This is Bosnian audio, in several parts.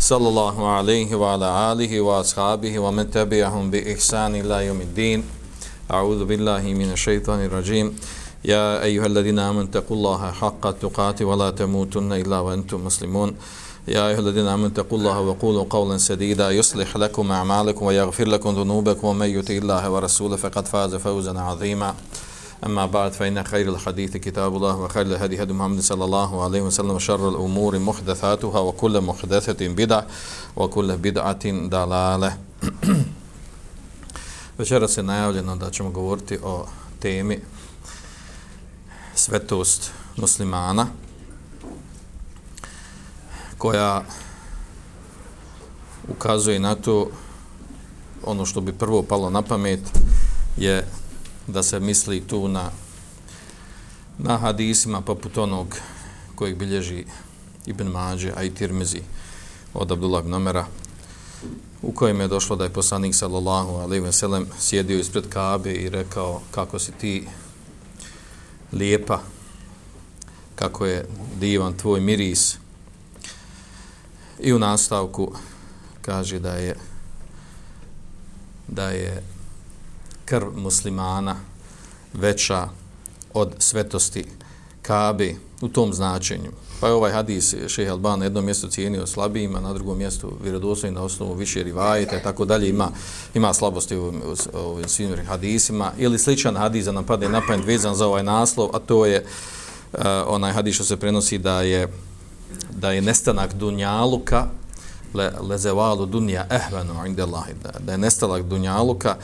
صلى الله عليه وعلى آله وأصحابه ومن تبعهم بإحسان إلى يوم الدين أعوذ بالله من الشيطان الرجيم يا أيها الذين آمنوا اتقوا الله حق تقاته ولا تموتن إلا وأنتم مسلمون يا أيها الذين آمنوا اتقوا الله وقولوا قولا سديدا يصلح لكم أعمالكم ويغفر لكم ذنوبكم ومن يطع الله ورسوله فقد فاز فوزا عظيما أما بعد فإن خير الحديث كتاب الله وخير الهدي هدي محمد صلى الله عليه وسلم وشر الأمور محدثاتها وكل محدثة بدعة وكل بدعة ضلالة Večera se najavljeno da ćemo govoriti o temi svetost muslimana koja ukazuje na to ono što bi prvo palo na pamet je da se misli tu na na hadisima poput onog kojeg bilježi Ibn Mađe, a i Tirmizi od Abdullah ibn Omera u kojem je došlo da je poslanik sallallahu alaihi ve sellem sjedio ispred Kabe i rekao kako si ti lijepa kako je divan tvoj miris. I u nastavku kaže da je da je krv muslimana veća od svetosti Kabe u tom značenju. Pa je ovaj hadis šehe Alban na jednom mjestu cijenio slabijima, na drugom mjestu vjerodostojim na osnovu više rivajete, tako dalje ima, ima slabosti u, u, u svim hadisima. Ili sličan hadis da nam padne napamet vezan za ovaj naslov, a to je uh, onaj hadis što se prenosi da je da je nestanak dunjaluka le, lezevalu dunja ehvenu inde Allahi, da, da je nestalak dunjaluka uh,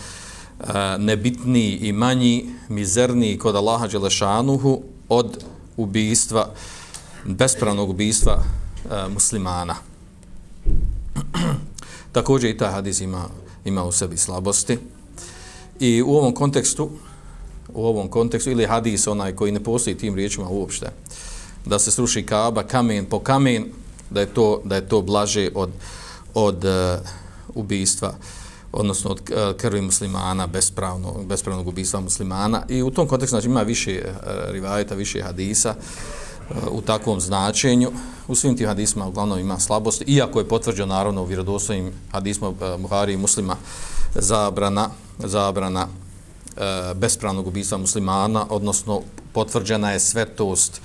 nebitniji i manji, mizerniji kod Allaha Đelešanuhu od ubijstva bespravnog ubijstva muslimana. Također i taj hadis ima, ima u sebi slabosti. I u ovom kontekstu, u ovom kontekstu, ili hadis onaj koji ne postoji tim riječima uopšte, da se sruši kaba kamen po kamen, da je to, da je to blaže od, od uh, ubijstva, odnosno od e, krvi muslimana, bespravno, bespravnog ubistva muslimana. I u tom kontekstu znači, ima više e, rivajeta, više hadisa, e, u takvom značenju. U svim tim hadisma uglavnom ima slabosti, iako je potvrđeno naravno u vjerodostojnim hadisma Buhari i muslima zabrana, zabrana bespravnog ubistva muslimana, odnosno potvrđena je svetost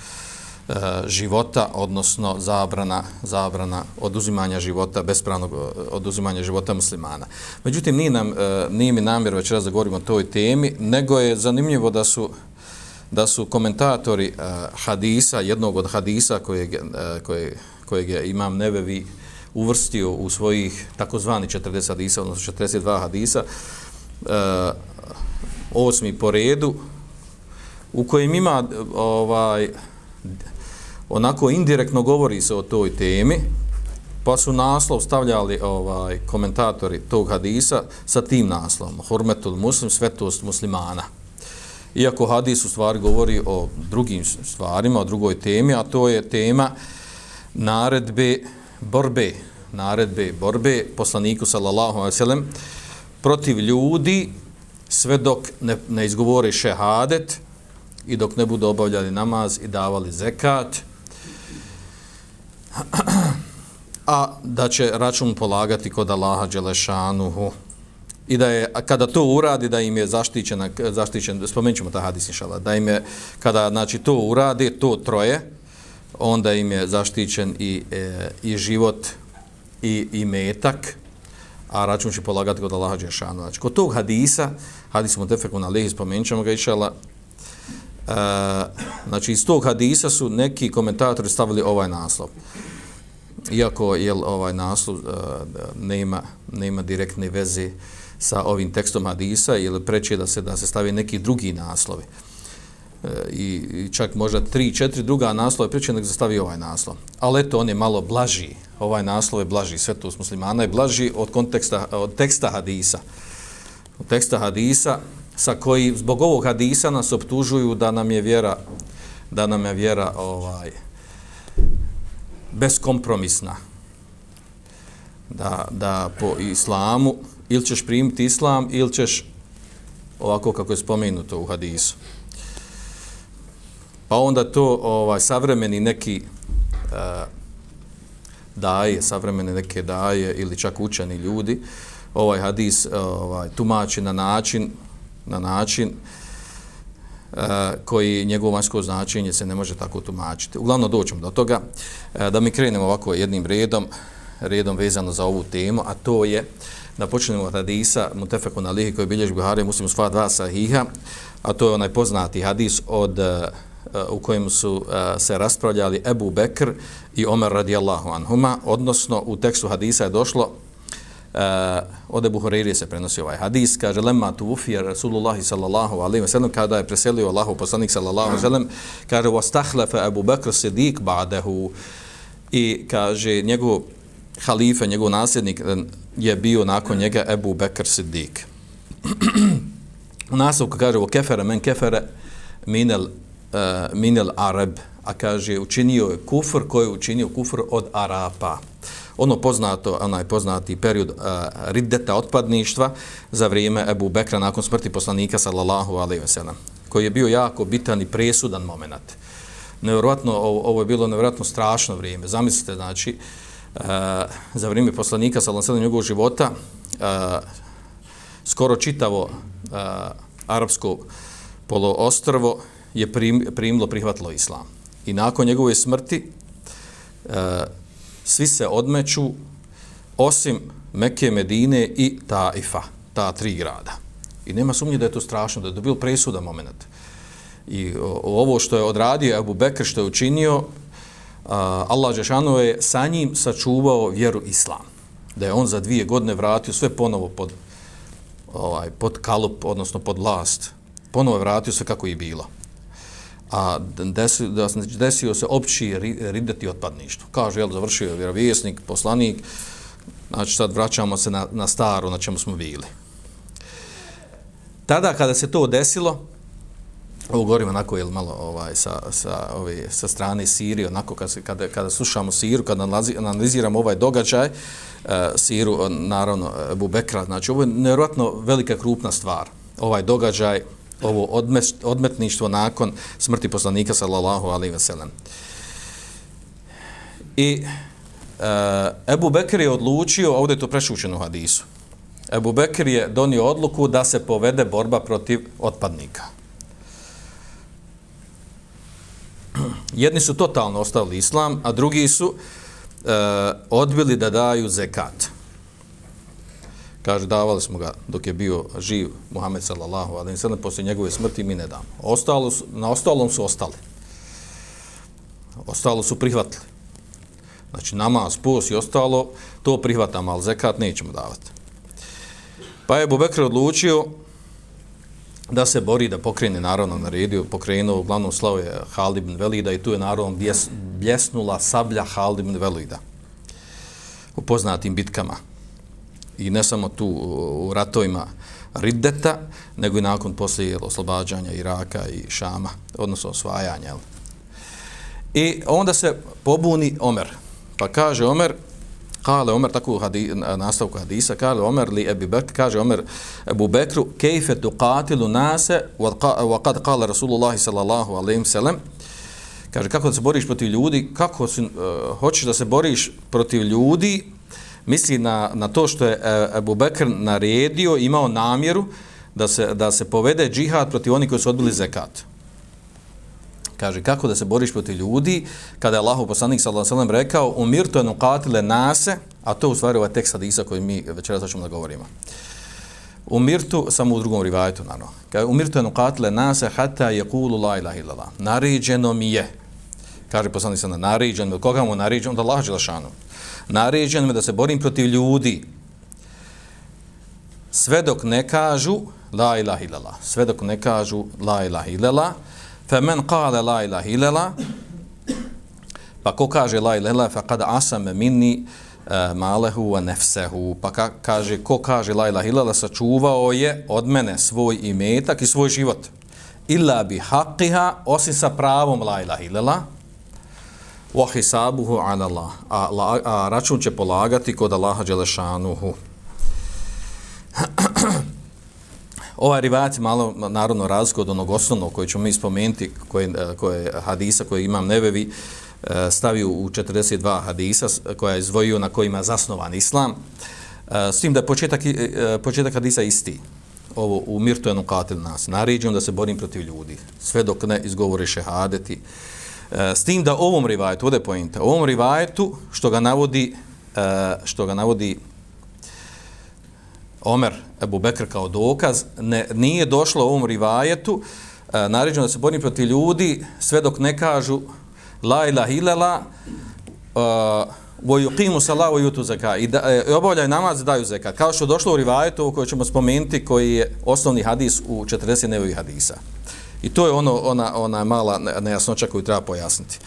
e, života, odnosno zabrana, zabrana oduzimanja života, bespravnog e, oduzimanja života muslimana. Međutim, nije, nam, e, nije mi namjer već raz da govorimo o toj temi, nego je zanimljivo da su da su komentatori uh, hadisa, jednog od hadisa kojeg, uh, koje, kojeg je imam nevevi uvrstio u svojih takozvani 40 hadisa, odnosno 42 hadisa, uh, osmi po redu, u kojem ima ovaj onako indirektno govori se o toj temi, pa su naslov stavljali ovaj komentatori tog hadisa sa tim naslovom, Hurmetul muslim, svetost muslimana. Iako hadis u stvari govori o drugim stvarima, o drugoj temi, a to je tema naredbe borbe, naredbe borbe poslaniku sallallahu alejhi ve sellem protiv ljudi sve dok ne, ne izgovore šehadet i dok ne budu obavljali namaz i davali zekat, a da će račun polagati kod Allaha Đelešanuhu. I da je kada to uradi da im je zaštićena zaštićen spomenut ćemo ta hadis inshallah da im je kada znači to uradi to troje onda im je zaštićen i e, i život i i metak a račun će polagati kod Allaha džeshana znači kod tog hadisa hadis mu defekun alejhi spomenut ćemo ga inshallah e, znači iz tog hadisa su neki komentatori stavili ovaj naslov iako je ovaj naslov e, nema nema direktne veze sa ovim tekstom hadisa ili preče da se da se stavi neki drugi naslovi. E, i, i čak možda tri, četiri druga naslova priče, nek zastavi ovaj naslov. Ali eto, on je malo blaži. Ovaj naslov je blaži, svetost muslimana je blaži od konteksta, od teksta hadisa. Od teksta hadisa, sa koji, zbog ovog hadisa nas optužuju da nam je vjera, da nam je vjera ovaj, beskompromisna. Da, da po islamu ili ćeš primiti islam ili ćeš ovako kako je spomenuto u hadisu. Pa onda to ovaj savremeni neki uh, daje, savremene neke daje ili čak učeni ljudi, ovaj hadis e, ovaj tumači na način na način uh, Eh, koji njegovo vanjsko značenje se ne može tako tumačiti. Uglavnom doćemo do toga eh, da mi krenemo ovako jednim redom, redom vezano za ovu temu, a to je da počnemo od hadisa Mutefekun Alihi koji bilježi Buhari muslim sva dva sahiha, a to je onaj poznati hadis od eh, u kojem su se raspravljali Ebu Bekr i Omer radijallahu anhuma, odnosno u tekstu hadisa je došlo uh, od Ebu Horeirije se prenosi ovaj hadis, kaže lemma tu Rasulullahi sallallahu alaihi wa sallam, kada je preselio Allahu poslanik sallallahu alaihi wa sallam, kaže wastahlefe Ebu Bekr sidik ba'dehu i kaže njegov halife, njegov nasljednik eh, je bio nakon njega Ebu Bekr Sidik. U nastavku kaže, o kefere men kefere minel, uh, eh, minel Arab, a kaže, učinio je kufr, koji je učinio kufr od Arapa. Ono poznato, onaj poznati period uh, riddeta otpadništva za vrijeme Ebu Bekra nakon smrti poslanika sallallahu alaihi ve sellem, koji je bio jako bitan i presudan moment. Nevjerojatno, ovo, ovo je bilo nevjerojatno strašno vrijeme. Zamislite, znači, uh, za vrijeme poslanika sallallahu alaihi ve njegovog života uh, skoro čitavo uh, arapsko poloostrvo je prim, primilo, prihvatilo islam. I nakon njegove smrti uh, svi se odmeću osim Mekke, Medine i Taifa, ta tri grada. I nema sumnje da je to strašno, da je to presuda moment. I ovo što je odradio Abu Bekr, što je učinio, Allah Žešanu je sa njim sačuvao vjeru islam. Da je on za dvije godine vratio sve ponovo pod, ovaj, pod kalup, odnosno pod vlast. Ponovo je vratio sve kako je bilo. A desio, desio se opći ridati otpadništvo. Kaže, jel, završio je vjerovjesnik, poslanik, znači sad vraćamo se na, na staro na čemu smo bili. Tada kada se to desilo, ovo govorim onako je malo ovaj sa sa ove sa strane Sirije onako kad se kada kada slušamo Siru kad analiziramo ovaj događaj uh, Siru naravno e, Abu Bekra znači ovo je nevjerojatno velika krupna stvar ovaj događaj ovo odmet, odmetništvo nakon smrti poslanika sallallahu alaihi ve sellem i e, Abu Bekr je odlučio ovdje je to prešućeno u hadisu. Abu Bekr je donio odluku da se povede borba protiv otpadnika. Jedni su totalno ostavili islam, a drugi su e, odbili da daju zekat. Kaže, davali smo ga dok je bio živ Muhammed sallallahu alaihi sallam, poslije njegove smrti mi ne damo. Ostalo su, na ostalom su ostali. Ostalo su prihvatili. Znači, namaz, post i ostalo, to prihvatamo, ali zekat nećemo davati. Pa je Bubekr odlučio da se bori da pokrene naravno na redu, pokrenuo uglavnom slavu je Halid ibn Velida i tu je naravno bljesnula sablja Halid ibn Velida u poznatim bitkama. I ne samo tu u ratovima Riddeta, nego i nakon poslije oslobađanja Iraka i Šama, odnosno osvajanja. I onda se pobuni Omer. Pa kaže Omer, Kale Omer, tako u hadi, nastavku hadisa, kale Omer li Ebi Bekr, kaže Omer Ebu Bekru, kejfe tu katilu nase, wa kad kale Rasulullahi sallallahu alaihi sallam, kaže, kako da se boriš protiv ljudi, kako si, uh, hoćeš da se boriš protiv ljudi, misli na, na to što je Abu Ebu Bekr naredio, imao namjeru da se, da se povede džihad protiv onih koji su odbili zekat. Kaže, kako da se boriš protiv ljudi, kada je Allah poslanik s.a.v. rekao, umir to je nukatile nase, a to u stvari ovaj tekst hadisa koji mi večeras hoćemo da govorimo. Umirtu, samo u drugom rivajetu, naravno. Kaže, umirtu je nukatile nase, hata je kulu la ilaha illallah. Naređeno mi je. Kaže poslanik ve Naređeno mi Koga mu naređeno? Da Allah želešanu. Naređeno mi da se borim protiv ljudi. Sve dok ne kažu la ilaha illallah. Sve dok ne kažu la ilaha illallah. Fa men qala la ilaha illa Pa ko kaže la ilaha illa faqad asama minni eh, uh, malehu wa nafsuhu. Pa ka, kaže ko kaže la ilaha illa sačuvao je od mene svoj imetak i svoj život. Illa bi haqqiha osim sa pravom la ilaha illa wa hisabuhu ala Allah. A, la, a račun će polagati kod Allaha dželešanuhu. ovaj rivajac malo narodno razliku od onog osnovnog koji ćemo mi spomenuti, koje, koje hadisa koje imam nevevi, e, stavio u 42 hadisa koja je izvojio na kojima je zasnovan islam. E, s tim da je početak, e, početak hadisa isti. Ovo u mirtu enu katil nas. Naređujem da se borim protiv ljudi. Sve dok ne izgovore šehadeti. E, s tim da ovom rivajetu, ovdje je pojenta, ovom rivajetu što ga navodi, e, što ga navodi Omer Ebu Bekr kao dokaz, ne, nije došlo u ovom rivajetu, e, naređeno da se borim proti ljudi, sve dok ne kažu la ilaha ilala, e, vo yuqimu salahu yutu zaka i da e, obavljaju namaz daju zekat kao što je došlo u rivajetu koji ćemo spomenuti koji je osnovni hadis u 40 nevih hadisa i to je ono ona ona mala nejasnoća koju treba pojasniti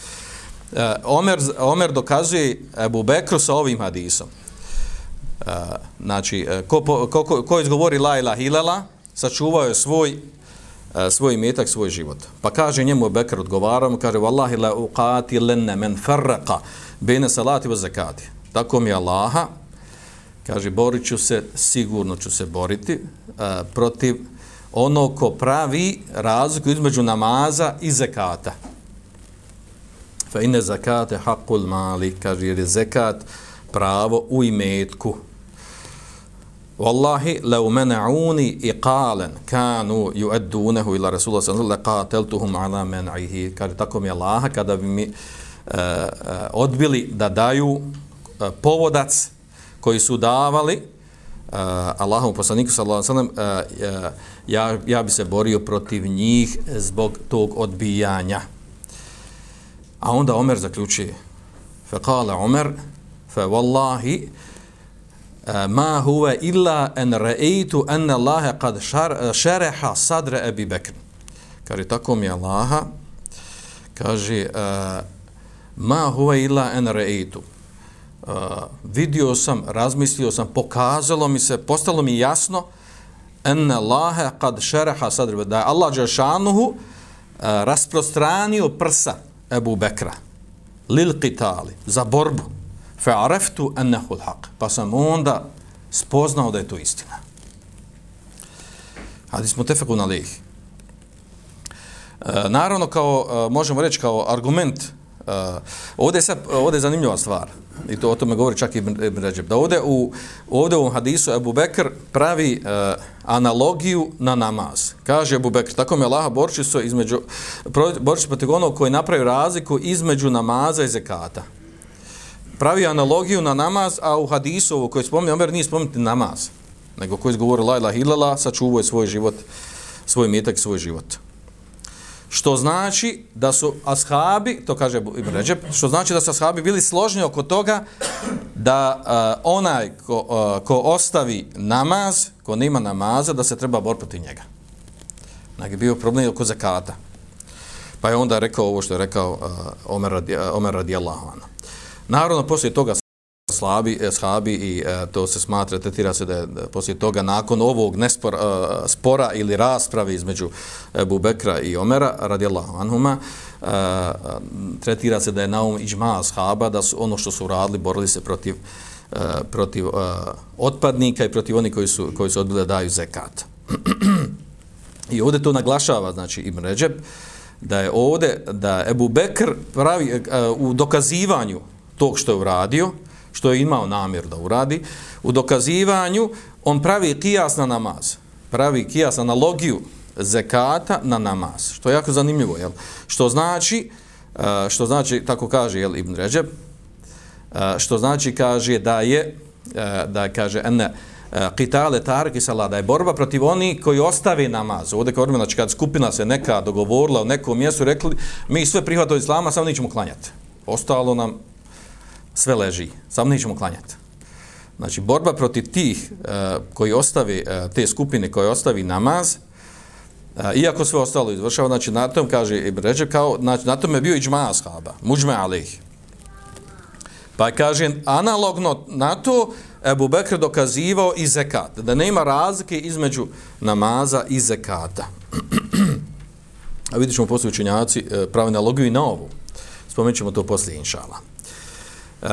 e, Omer Omer dokazuje Ebu Bekru sa ovim hadisom E, znači, e, ko, ko, ko, ko izgovori la ilaha ilala, sačuvao je svoj, e, svoj imetak, svoj život. Pa kaže njemu Bekar odgovaram, kaže, Wallahi la uqati lenne men farraqa bene salati wa zakati. Tako mi Allaha, kaže, borit ću se, sigurno ću se boriti uh, protiv ono ko pravi razliku između namaza i zekata. Fa inne zakate haqqul mali, kaže, jer je zekat pravo u imetku. Wallahi, lau mena'uni iqalen kanu yu'addunahu ila Rasulullah sallallahu alaihi wa qateltuhum ala men'ihi. Kaže, tako mi Allah, kada bi mi uh, odbili da daju uh, povodac koji su davali Eh, Allahom poslaniku sallallahu alaihi wa sallam, uh, ja, ja bi se borio protiv njih zbog tog odbijanja. A onda Omer zaključuje, fa kala Omer, fa wallahi, eh, ma huwa illa an ra'aytu anna Allah qad sharaha sadra Abi Bakr. Kaže tako mi Allaha kaže eh, ma huwa illa an ra'aytu. Uh, vidio sam, razmislio sam, pokazalo mi se, postalo mi jasno enne Allah kad sharaha sadrbe, da Allah Đešanuhu uh, eh, rasprostranio prsa Abu Bekra lil qitali za borbu fe areftu al-haq. Pa sam onda spoznao da je to istina. Hadis mutafaqun alayh. E, eh, naravno kao e, možemo reći kao argument e, ovdje je sad ovdje je zanimljiva stvar i to o tome govori čak i Ibn Rajab. Da ovdje u ovdje u hadisu Abu Bekr pravi e, analogiju na namaz. Kaže Abu Bekr tako mi Allah borči se između borči protiv onog koji napravi razliku između namaza i zekata. Pravi analogiju na namaz, a u hadisu ovo koji spominje, Omer nije spomenuti namaz, nego koji izgovori la ilaha illallah, sačuvuje svoj život, svoj metak svoj život. Što znači da su ashabi, to kaže Ibn Ređep, što znači da su ashabi bili složni oko toga da uh, onaj ko, uh, ko ostavi namaz, ko nema namaza, da se treba bor protiv njega. Znači, bio problem oko zakata. Pa je onda rekao ovo što je rekao uh, Omer, radi, uh, Omer radijallahu anhu. Naravno, poslije toga slabi, eh, shabi i e, to se smatra, tretira se da je da poslije toga, nakon ovog nespor, e, spora ili rasprave između Ebu Bekra i Omera, radijallahu anhuma, e, tretira se da je naum iđma shaba, da su ono što su radili, borili se protiv, e, protiv e, otpadnika i protiv onih koji su, koji su odbili da daju zekat. I ovdje to naglašava, znači, Ibn Ređeb, da je ovdje, da Ebu Bekr pravi e, u dokazivanju tog što je uradio, što je imao namjer da uradi, u dokazivanju on pravi kijas na namaz. Pravi kijas analogiju zekata na namaz. Što je jako zanimljivo, jel? Što znači, e, što znači, tako kaže jel, Ibn Ređeb, e, što znači kaže da je, e, da kaže, ene, qitale tarki sala da je borba protiv oni koji ostavi namaz. Ovdje kao znači kad skupina se neka dogovorila u nekom mjestu, rekli mi sve prihvatili islama, samo nećemo klanjati. Ostalo nam sve leži, samo nećemo klanjati. Znači, borba protiv tih e, koji ostavi, e, te skupine koje ostavi namaz, e, iako sve ostalo izvršava, znači na tom kaže Ibn Ređeb kao, znači na tom je bio iđma ashaba, muđme alih. Pa kaže, analogno na to, Ebu Bekr dokazivao i zekat, da nema razlike između namaza i zekata. A vidit ćemo poslije učenjaci e, pravi analogiju i na ovu. Spomenut ćemo to poslije, inšala. Uh,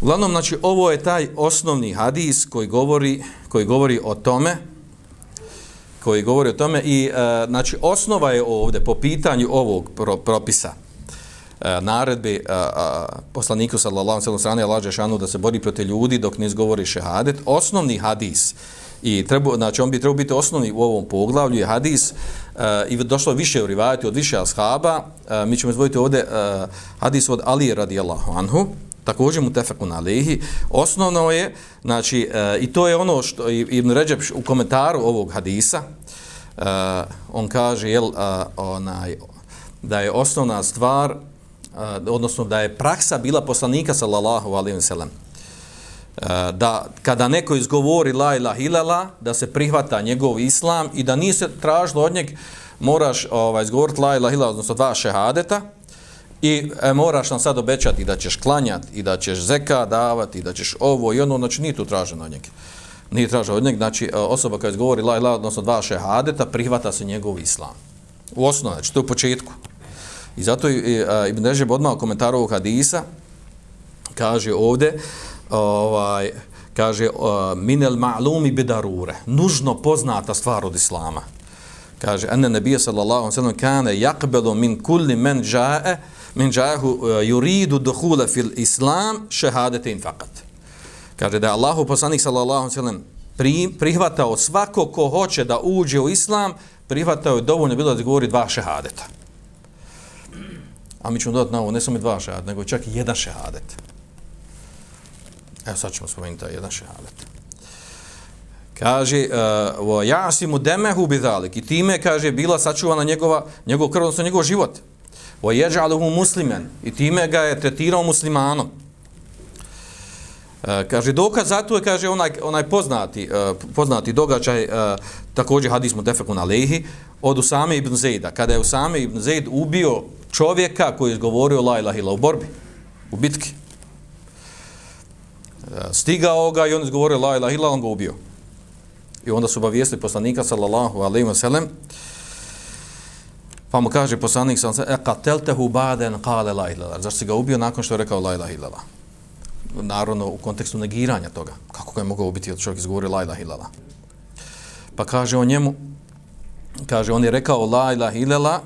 uglavnom, znači, ovo je taj osnovni hadis koji govori, koji govori o tome, koji govori o tome i, uh, znači, osnova je ovdje po pitanju ovog pro, propisa, E, naredbe e, poslaniku sallallahu alejhi ve sellem laže šanu da se bori protiv ljudi dok ne izgovori šehadet. Osnovni hadis i treba znači on bi trebao biti osnovni u ovom poglavlju je hadis uh, i došlo više u rivajati od više ashaba. E, mi ćemo izvojiti ovdje e, hadis od Ali radijallahu anhu također mu tefekun alihi osnovno je znači e, i to je ono što Ibn Ređeb u komentaru ovog hadisa on kaže jel, onaj, da je osnovna stvar odnosno da je praksa bila poslanika sallallahu alaihi ve sellem. Eh, da kada neko izgovori la ilaha ilala, da se prihvata njegov islam i da nije se tražilo od njeg moraš ovaj izgovoriti la ilaha ilala, odnosno dva šehadeta i e, moraš nam sad obećati da ćeš klanjati i da ćeš zeka davati i da ćeš ovo i ono znači nije tu traženo od njega nije traženo od njega znači e, osoba koja izgovori la ilaha odnosno dva šehadeta prihvata se njegov islam. U osnovu, znači to je u početku. I zato e, Ibn Režeb odmah u komentaru ovog hadisa kaže ovde ovaj, kaže minel ma'lumi bidarure, nužno poznata stvar od Islama. Kaže, ene nebija sallallahu alaihi sallam kane yaqbalu min kulli men džae min ja'ahu e, yuridu duhule fil islam shahadatin fakat. Kaže da je Allahu poslanik sallallahu alaihi sallam prihvatao svako ko hoće da uđe u islam, prihvatao je dovoljno bilo da govori dva šehadeta. A mi ćemo dodati na ovo, ne samo dva šehadeta, nego čak i jedan šehadet. Evo sad ćemo spomenuti taj jedan šehadet. Kaže, e, uh, ja si mu demehu bidalik. I time, kaže, bila sačuvana njegova, njegov krv, odnosno njegov život. O jeđaluhu muslimen. I time ga je tretirao muslimanom. Uh, kaže, dokaz za to je, kaže, onaj, onaj poznati, uh, poznati događaj, uh, također hadis mu defeku na lehi, od Usame ibn Zejda. Kada je Usame ibn Zejd ubio čovjeka koji je izgovorio la ilaha illa u borbi, u bitki. Stigao ga i on izgovorio la ilaha illa, on ga ubio. I onda su obavijestili poslanika sallallahu alaihi wa sallam, pa mu kaže poslanik sallallahu alaihi wa sallam, e qateltehu baden kale la ilaha Zašto si ga ubio nakon što je rekao la ilaha illallah? Naravno, u kontekstu negiranja toga. Kako ga je mogao ubiti od čovjek izgovori la ilaha illallah. Pa kaže on njemu, kaže, on je rekao la ilaha illallah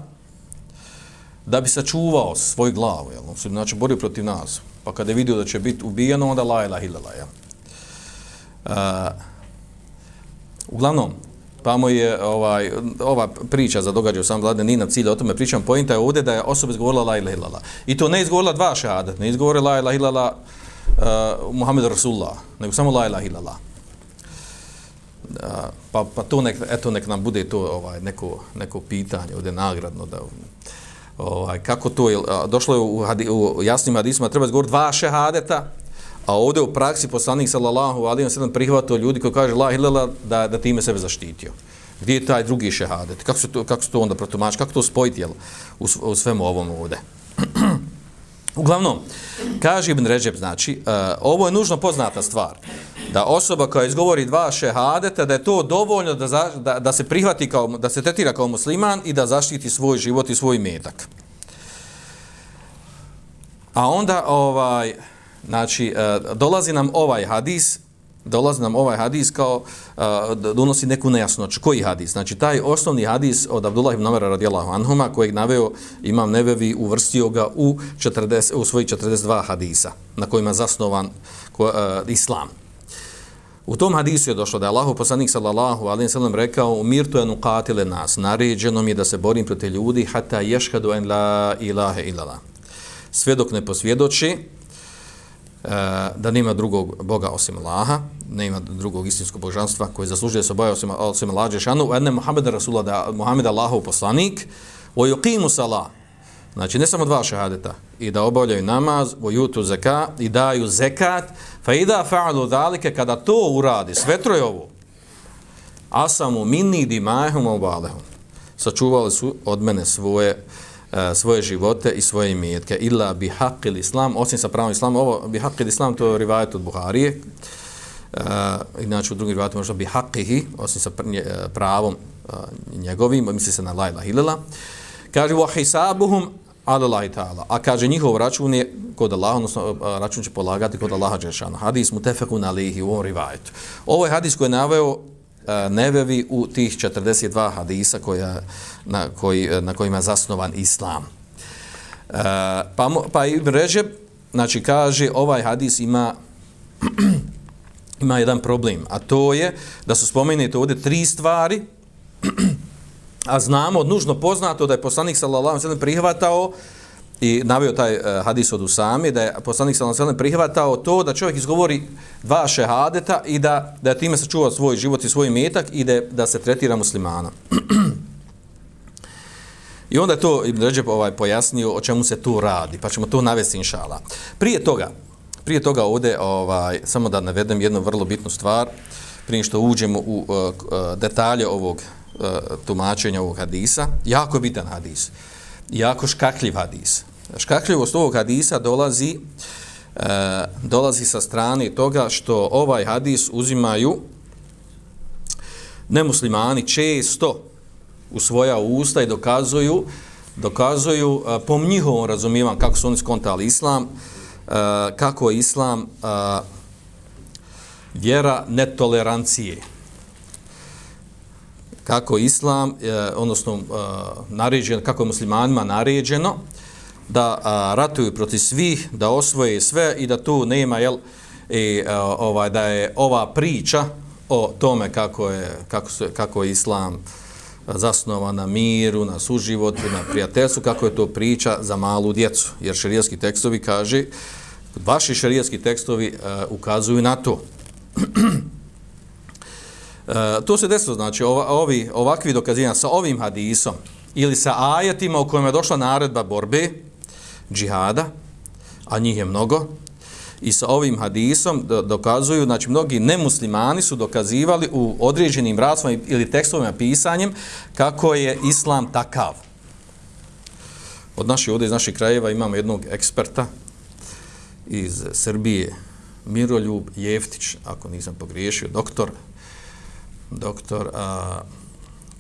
da bi sačuvao svoj glavu, jel? on se znači borio protiv nas, pa kada je vidio da će biti ubijeno, onda la ilaha illallah, jel? Uh, uglavnom, pa mu je ovaj, ova priča za događaj u samom vlade, nije na cilju o tome pričam, pojenta je ovdje da je osoba izgovorila la ilaha illallah. I to ne izgovorila dva šahadat, ne izgovorila la ilaha illallah uh, Muhammed Rasulullah, nego samo la ilaha illallah. Uh, pa, pa to nek, eto nek nam bude to ovaj neko, neko pitanje ovdje nagradno da ovaj, kako to je, došlo je u, hadi, u jasnim hadisima, treba izgovoriti dva šehadeta, a ovdje u praksi poslanik sallallahu alaihi wa sallam prihvatio ljudi koji kaže la ilala da, da time sebe zaštitio. Gdje je taj drugi šehadet? Kako se to, kako se to onda protumači? Kako to spojiti jel, u, u svemu ovom ovdje? Uglavnom, kaže Ibn Ređeb, znači, uh, ovo je nužno poznata stvar, da osoba koja izgovori dva šehadeta, da je to dovoljno da, za, da, da se prihvati kao, da se tretira kao musliman i da zaštiti svoj život i svoj metak. A onda, ovaj, znači, uh, dolazi nam ovaj hadis, dolazi nam ovaj hadis kao uh, donosi neku nejasnoću. Koji hadis? Znači, taj osnovni hadis od Abdullah ibn Amara radijallahu anhuma, kojeg naveo imam nevevi, uvrstio ga u, 40, u svoji 42 hadisa, na kojima je zasnovan ko, uh, islam. U tom hadisu je došlo da je Allah poslanik sallallahu alaihi sallam rekao umirtu enu katile nas, naređeno mi je da se borim protiv ljudi hata ješhadu en la ilaha ilala. Sve dok ne posvjedoči, Eh, da nema drugog Boga osim Allaha, nema drugog istinskog božanstva koji zaslužuje se boja osim, osim Allaha Đešanu, ene Muhammeda Rasulullah, da Muhammed Allahov poslanik, o yuqimu salah, znači ne samo dva šehadeta, i da obavljaju namaz, o jutu zeka, i daju zekat, fa ida fa'alu dalike, kada to uradi, sve troje ovo, asamu minni dimahum obalehum. Sačuvali su od mene svoje E, svoje živote i svoje imetke. Illa bi haqqil islam, osim sa pravom islamom, ovo bi haqqil islam, to je rivajet od Buharije. Uh, inače u drugim rivajetima možda bi haqqihi, osim sa e, pravom uh, njegovim, misli se na la ilaha illallah. Kaže, wa hisabuhum ala Allahi ta'ala. A kaže, njihov račun je kod Allaha, odnosno račun će polagati kod Allaha Đeršana. Hadis mutafekun alihi u ovom rivajetu. Ovo je hadis koji je naveo nevevi u tih 42 hadisa koja, na, koji, na kojima je zasnovan islam. E, pa, pa Ibn Režeb, znači, kaže, ovaj hadis ima ima jedan problem, a to je da su spomenute ovdje tri stvari, a znamo, nužno poznato da je poslanik sallallahu alejhi ve sellem prihvatao i naveo taj uh, hadis od Usame da je poslanik sallallahu alejhi ve sellem prihvatao to da čovjek izgovori dva šehadeta i da da time sačuva svoj život i svoj metak i da, da se tretira muslimana. I onda je to Ibn Ređep ovaj, pojasnio o čemu se tu radi, pa ćemo to navesti inšala. Prije toga, prije toga ovdje ovaj, samo da navedem jednu vrlo bitnu stvar, prije što uđemo u uh, uh, detalje ovog uh, tumačenja ovog hadisa, jako bitan hadis, jako škakljiv hadis. Škakljivost ovog hadisa dolazi uh, dolazi sa strane toga što ovaj hadis uzimaju nemuslimani često u svoja usta i dokazuju dokazuju e, po njihovom razumijevanju kako su oni skontali islam, e, kako je islam e, vjera netolerancije kako islam, uh, odnosno uh, naređen, kako je muslimanima naređeno da uh, ratuju protiv svih, da osvoje sve i da tu nema, jel, i, uh, ovaj, da je ova priča o tome kako je, kako se, kako je islam zasnova na miru, na suživotu, na prijateljstvu, kako je to priča za malu djecu. Jer šarijetski tekstovi kaže, vaši šarijetski tekstovi uh, ukazuju na to. E, to se desilo, znači, ova, ovi, ovakvi dokazivanja sa ovim hadisom ili sa ajetima u kojima je došla naredba borbe, džihada, a njih je mnogo, i sa ovim hadisom dokazuju, znači, mnogi nemuslimani su dokazivali u određenim rasvama ili tekstovima pisanjem kako je islam takav. Od naših ovdje iz naših krajeva imamo jednog eksperta iz Srbije, Miroljub Jeftić, ako nisam pogriješio, doktor, doktor a,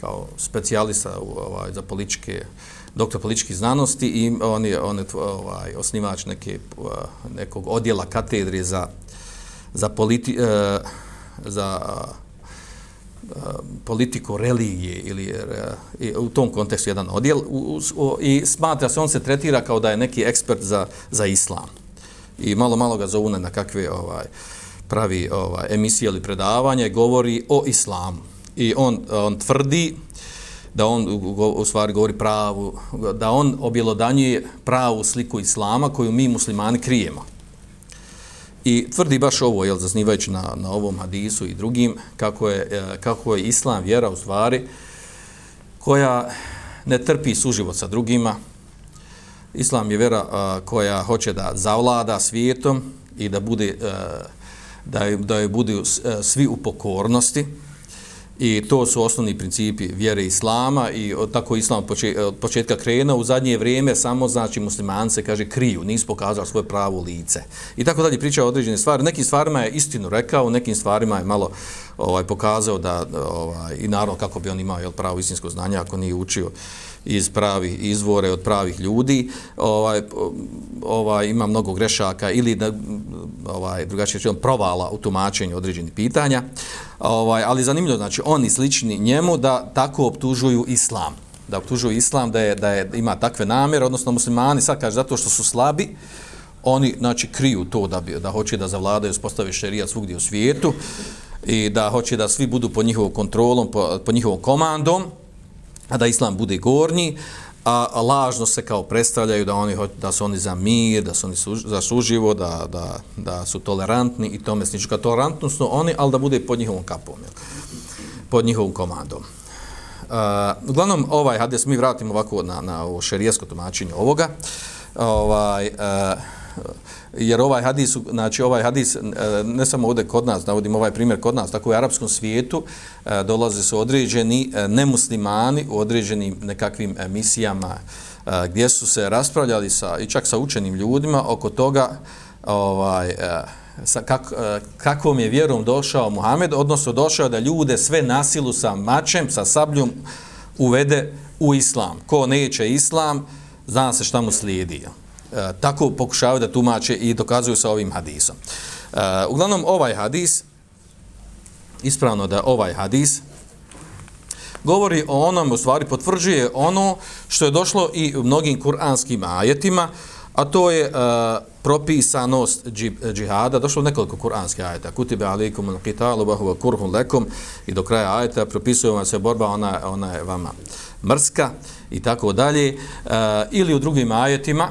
kao specijalista u, ovaj, za političke, doktor političkih znanosti i on je, on je ovaj, osnivač neke, nekog odjela katedre za, za, politi, e, za e, politiku religije ili e, u tom kontekstu jedan odjel u, u, i smatra se on se tretira kao da je neki ekspert za, za islam. I malo malo ga zovu na kakve ovaj pravi ovaj emisije ili predavanje govori o islamu. I on on tvrdi da on u stvari govori pravu da on objelodanjuje pravu sliku islama koju mi muslimani krijemo. I tvrdi baš ovo jel zasnivajući na na ovom hadisu i drugim kako je e, kako je islam vjera u stvari koja ne trpi suživot sa drugima. Islam je vjera a, koja hoće da zavlada svijetom i da bude a, da je, da je budu eh, svi u pokornosti. I to su osnovni principi vjere islama i od tako islam od eh, početka krenuo u zadnje vrijeme samo znači muslimance kaže kriju nisu pokazali svoje pravo lice. I tako dalje priča određene stvari nekim stvarima je istinu rekao nekim stvarima je malo ovaj pokazao da ovaj i naravno kako bi on imao jel pravo istinsko znanje ako nije učio iz pravih izvore od pravih ljudi. Ovaj ovaj ima mnogo grešaka ili da ovaj drugačije rečeno provala u tumačenju određenih pitanja. Ovaj ali zanimljivo znači oni slični njemu da tako optužuju islam. Da optužuju islam da je da je ima takve namjere odnosno muslimani sad kaže zato što su slabi oni znači kriju to da bi da hoće da zavladaju uspostave šerijat svugdje u svijetu i da hoće da svi budu pod njihovom kontrolom pod, pod njihovom komandom a da islam bude gornji, a lažno se kao predstavljaju da oni da su oni za mir, da su oni su, za suživo, da, da, da su tolerantni i tome sniču. Kao tolerantno su oni, ali da bude pod njihovom kapom, jel? pod njihovom komandom. Uh, uglavnom, ovaj hadis, mi vratimo ovako na, na ovo šerijesko tumačenje ovoga. Ovaj, uh, jer ovaj hadis, znači ovaj hadis, e, ne samo ovdje kod nas, navodim ovaj primjer kod nas, tako u arapskom svijetu e, dolaze su određeni e, nemuslimani u određenim nekakvim emisijama gdje su se raspravljali sa, i čak sa učenim ljudima oko toga ovaj, sa kak, kakvom je vjerom došao Muhammed, odnosno došao da ljude sve nasilu sa mačem, sa sabljom uvede u islam. Ko neće islam, zna se šta mu slijedi. E, tako pokušavaju da tumače i dokazuju sa ovim hadisom. E, uglavnom, ovaj hadis, ispravno da ovaj hadis, govori o onom, u stvari potvrđuje ono što je došlo i u mnogim kuranskim ajetima, a to je uh, propisanost džihada. Došlo nekoliko kuranskih ajeta. Kutibe alikum al-qitalu wa huwa kurhun lakum i do kraja ajeta propisuje vam se borba, ona, ona je vama mrska i tako dalje. Uh, ili u drugim ajetima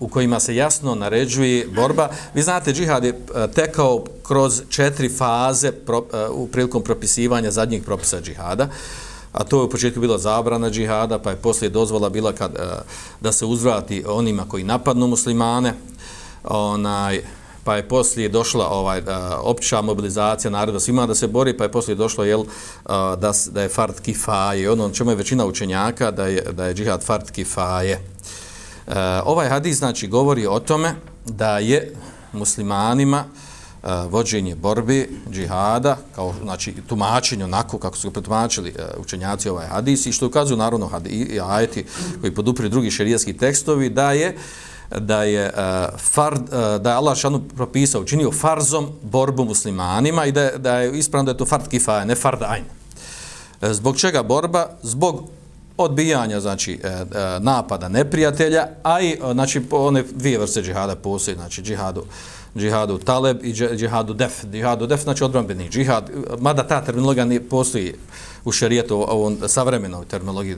u kojima se jasno naređuje borba. Vi znate, džihad je e, tekao kroz četiri faze pro, e, u prilikom propisivanja zadnjih propisa džihada. A to je u početku bila zabrana džihada, pa je poslije dozvola bila kad, e, da se uzvrati onima koji napadnu muslimane, onaj, pa je poslije došla ovaj opća mobilizacija naroda svima da se bori, pa je poslije došlo jel, da, da je fart kifaje, ono čemu je većina učenjaka da je, da je džihad fart kifaje. Uh, Eh, ovaj hadis znači govori o tome da je muslimanima uh, vođenje borbe, džihada, kao znači tumačenje onako kako su ga pretumačili uh, eh, učenjaci ovaj hadis i što ukazuju naravno hadisi, ajeti koji podupri drugi šerijski tekstovi, da je da je uh, fard, uh, da je Allah šanu propisao, učinio farzom borbu muslimanima i da da je ispravno da je to fard kifaje, ne fard ajn. Zbog čega borba? Zbog odbijanja znači e, e, napada neprijatelja, a i e, znači one dvije vrste džihada postoje, znači džihadu džihadu taleb i džihadu def. Džihadu def znači odbranbeni džihad, mada ta terminologija ne postoji u šerijetu ovom savremenoj terminologiji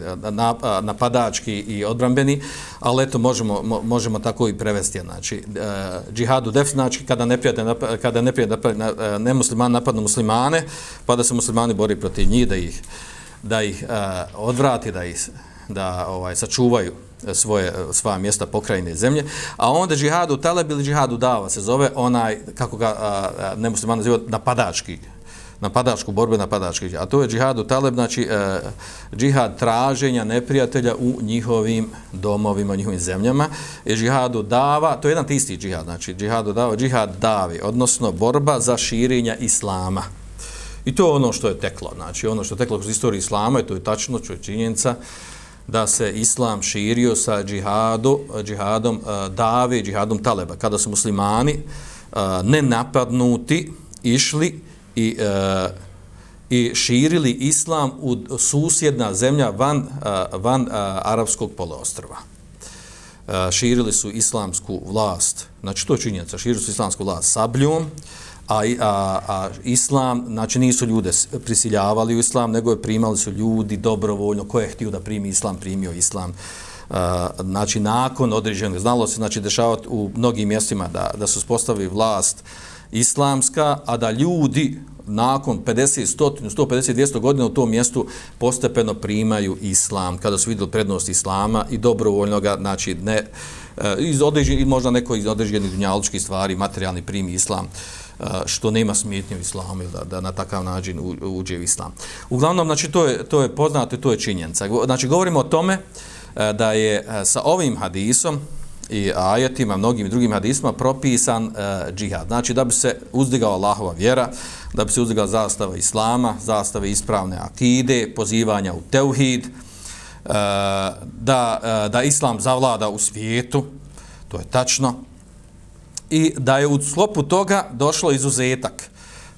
napadački i odbranbeni, ali eto možemo, možemo tako i prevesti. Znači, džihadu def znači kada neprijatelj kada neprijatelj nemusliman napadnu muslimane, pa da se muslimani bori protiv njih, da ih, da ih a, odvrati, da ih da ovaj sačuvaju svoje sva mjesta pokrajine zemlje. A onda džihadu taleb ili džihadu dava se zove onaj kako ga ne musliman naziva napadački napadačku borbe napadački a to je džihadu taleb znači e, džihad traženja neprijatelja u njihovim domovima njihovim zemljama. Je džihadu dava to je jedan isti džihad znači džihadu dava džihad davi odnosno borba za širenje islama i to je ono što je teklo znači ono što je teklo kroz istoriju islama i to je tačno to je činjenica da se islam širio sa džihadu, džihadom e, uh, Davi, džihadom Taleba. Kada su muslimani uh, nenapadnuti išli i, uh, i širili islam u susjedna zemlja van, uh, van uh, arapskog poloostrva. Uh, širili su islamsku vlast, znači to je činjenica, širili su islamsku vlast sabljom, a, a, a islam, znači nisu ljude prisiljavali u islam, nego je primali su ljudi dobrovoljno, ko je htio da primi islam, primio islam. Uh, znači nakon određenog, znalo se znači dešavati u mnogim mjestima da, da su spostavili vlast islamska, a da ljudi nakon 50, 100, 150, 200 godina u tom mjestu postepeno primaju islam, kada su vidjeli prednost islama i dobrovoljnoga, znači ne, e, iz određenih, možda neko iz određenih dunjaličkih stvari, materijalni primi islam. Uh, što nema smetnje u islamu da, da na takav način uđe u islam. Uglavnom, znači, to je, to je poznato i to je činjenica. Znači, govorimo o tome e, da je e, sa ovim hadisom i ajetima, mnogim drugim hadisma propisan uh, džihad. Znači, da bi se uzdigao Allahova vjera, da bi se uzdigao zastava islama, zastave ispravne akide, pozivanja u teuhid, uh, da, uh, da islam zavlada u svijetu, to je tačno, i da je u slopu toga došlo izuzetak.